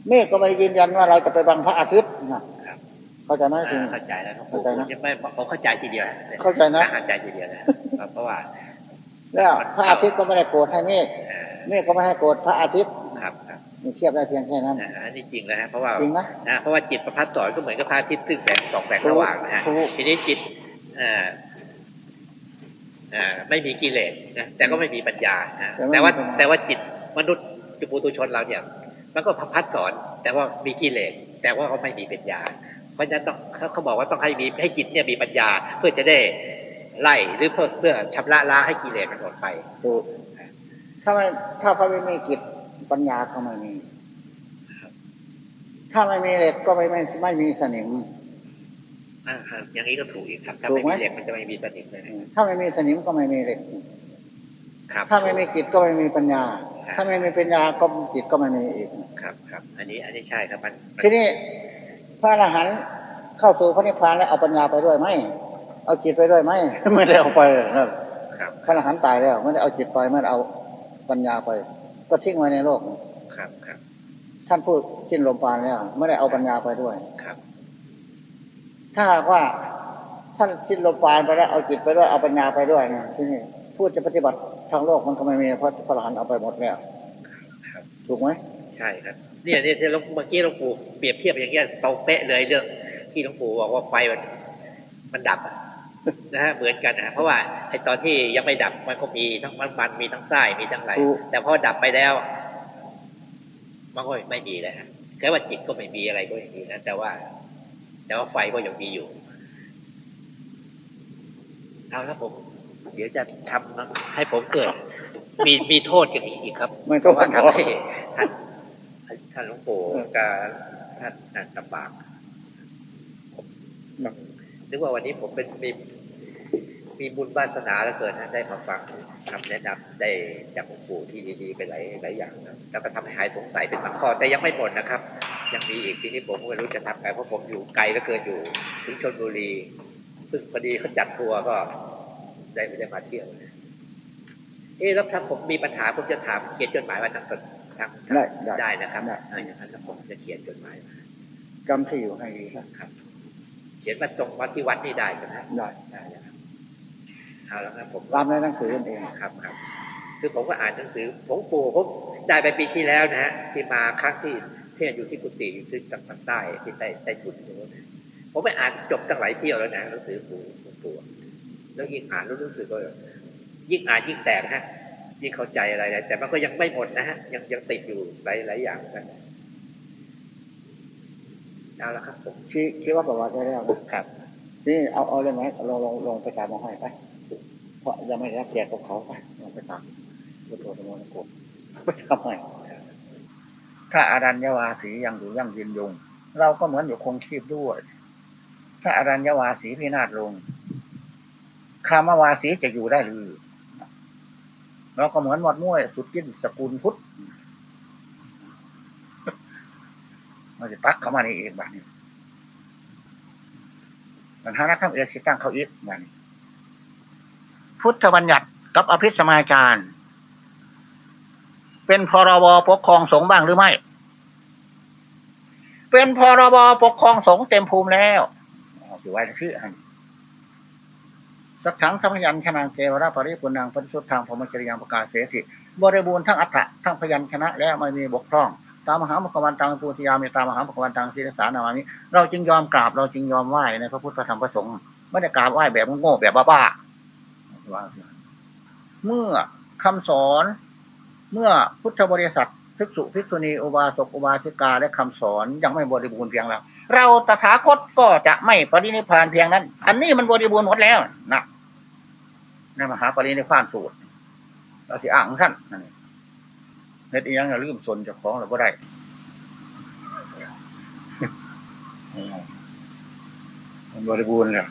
เมฆก็มายืนยันว่าเราจะไปบังพระอาทิตย์นะครับเข้าใจไหมจริงเข้าใจแล้วครับเข้าใจนะยังไม่ผมเข้าใจทีเดียวเข้าใจนะเข้าใจทีเดียวนะเพราะว่า แล้วพระอาทิตย์ก็ไม่ได้โกรธให้เมฆเอ่อเมฆก็ไม่ให้โกรธพระอาทิตย์ครับครับนี่เทียบได้เพียงแค่นั้นนะอันนี้จริงนะฮะเพราะว่าจริงนะนะเพราะว่าจิตประพัดสอนก็เหมือนกับพระอาทิตย์ซึ่งแสงสองแสงสว่างนะฮะถูกทีนี้จิตเอ่อเอ่อ ไม่มีกิเลสนะแต่ก็ไม่มีปัญญานะแต่ว่าแต่ว่าจิตมนุษย์จุปุตุชนเราเนี่ย มันก็ประพัดสอน แต่ว่ามีกิเลสแต่ว่าเขาไม่มีปัญญา เพราะฉะนั้นต้องเขาเขาบอกว่าต้องให้มีให้จิตเนี่ยมีปัญญาเพื่อจะได้ไล่หรือเพื่อเพื่อชำระล้างให้กิเลสมันหมดไปถูกถ้าไม่ถ้าพระไม่มีกิจปัญญาก็ไม่มี ถ้าไม่มีเหล็กก็ไม่ไม่ไม่มีสนิม อ่าครับอย่างนี้ก็ถูกอีกครับ ถ้าถูไม่กไหมมีเหล็กมันจะไม่มีสนิมเลยถ้าไม่มีสนิมก็ไม่มีเหล็กครับ ถ้าไม่มีกิจก็ไม่มีปัญญาครับถ้าไม่มีปัญญาก็จิตก็ไม่มีอีกครับ ครับ อันนี้อันนี้ใช่ครับมันมันทีนี้พระอรหันต์เข้าสู่พระนิพพานแล้วเอาปัญญาไปด้วยไหมเอาจิตไปด้วยไหมไม่ได้เอาไปนะครับครับพระอรหันต์ตายแล้วไม่ได้เอาจิตไปไม่ได้เอาปัญญาไป ก็ทิ้งไว้ในโลกครับครับท่านพูดสิ้นลมปราณแล้วไม่ได้เอาปัญญาไปด้วยครับ ถ้าหากว่าท่านสิ้นลมปราณไปแล้วเอาจิตไปด้วยเอาปัญญาไปด้วยนะที่นี่พูดจะปฏิบัติทางโลกมันก็ไม่มีเพราะพระอรหันต์เอาไปหมดแล้วครับถูกไหมใช่ครับเนี่ยเนี่ยที่หลวงเมื่อกี้หลวงปู่เปรียบเทียบอย่างเงี้ยตรงเป๊ะเลยเรื่องที่หลวงปู่บอกว่าไฟมันมันดับอะนะฮะเหมือนกันนะเพราะว่าไอตอนที่ยังไม่ดับมันก็มีทั้งมันมันมีทั้งไส้มีทั้งอะไรถูกแต่พอดับไปแล้วมันก็ไม่มีเลยฮะแค่ว่าจิตก็ไม่มีอะไรก็ไม่มีนะแต่ว่า แต่ว่าไฟก็ยังมีอยู่เอาแล้วผม เดี๋ยวจะทำนะให้ผมเกิด มีมีโทษอย่างนี้อีกครับไม่เพต้องราะว่าหรอกทำให้ท่านท่านหลวงปู่กับท่านท่านลำบากผมนึกว่าวันนี้ผมเป็นมีมีบุญวาสนาแล้วเกินนะได้มาฟัง คำแนะนำได้จากหลวงปู่ที่ดีๆไปหลายหลายอย่างนะแล้วก็ทำให้หายสงสัยเป็นบางข้อแต่ยังไม่หมดนะครับ ยังมีอีกทีนี้ผมไม่รู้จะทำไงเพราะผมอยู่ไกลแล้วเกินอยู่ถึงชนบุรีซึ่งพอดีเขาจัดทัวร์ก็ได้ไม่ได้มาเที่ยวเอ๊ะแล้วถ้าผมมีปัญหาผมจะถามเขียนจดหมายมาทางสดทางได้ได้ได้นะครับได้เอออย่างนั้นผมจะเขียนจดหมายมาจำที่อยู่ให้ดีครับครับ เขียนมาตรงมาที่วัดนี่ได้ใช่ไหมได้ได้นะครับ เอาแล้วนะผมตามในหนังสือนั่นเองครับครับ คือผมก็อ่านหนังสือผมปู่ผมได้ไปปีที่แล้วนะฮะที่มาครั้งที่เที่ยวอยู่ที่กุฏิอยู่ที่ทางใต้ที่ใต้ใต้ถุนตรงนู้นนะผมไปอ่านจบตั้งหลายเที่ยวแล้วนะหนังสือปู่หลวงปู่แล้วยิ่งอ่านแล้วรู้สึกว่ายิ่งอ่านยิ่งแตกนะฮะยิ่งเข้าใจอะไรนะแต่มันก็ยังไม่หมดนะฮะยังยังติดอยู่หลายหลายอย่างกันเอาละครับผมคิดคิดว่าประวัติได้แล้วนะครับนี่เอาเอาเลยไหมลองลองลองไปตามมาให้ไปเพ ราะยังไม่ได้รับแจกกับเขาไปลงไปตามพุทโธธรรมนโกไปทำไมถ้าอารัญญวาสียังอยู่ยั่งยืนยง เราก็เหมือนอยู่คงชีพด้วย ถ้าอารัญญวาสีพินาศลงคามวาสีจะอยู่ได้หรือเราก็เหมือนหมดม้วยสุดยิ่งสกุลพุทธมันจะตักเข้ามาในเองแบบนี้ปัญหานักธรรมเอกสิตั้งเขาอีกนั่น พุทธบัญญัติกับอภิสมาจาร์เป็นพรบปกครองสงฆ์บ้างหรือไม่ เป็นพรบปกครองสงฆ์เต็มภูมิแล้วถือไว้ชื่ออันสักถังสัมพยัญชนะเกวราปริปุนังปฏิสุทธังพรมจริยังประกาศเสสิบริบูรณ์ทั้งอัฏฐะทั้งพยัญชนะ และไม่มีบกพร่อง ตามมหามกวันตังปูติยามีตามมหามกวันตังศีรษานามามิเราจึงยอมกราบเราจึงยอมไหว้ในพระพุทธธรรมพระสงฆ์ไม่ได้กราบไหว้แบบโง่แบบบ้าๆ ว่าเมื่อคำสอน เมื่อพุทธบริษัทภิกษุภิกษุณีอุบาสกอุบาสิกาและคำสอนยังไม่บริบูรณ์เพียงแล้วเราตถาคตก็จะไม่ปรินิพานเพียงนั้น อันนี้มันบริบูรณ์หมดแล้วนะในมหาปรินิพานสูตรเราสิอ่างท่านนั่นเน็ตอียังลืมสนเจากของเราก็ได้มันบริบูรณ์เลย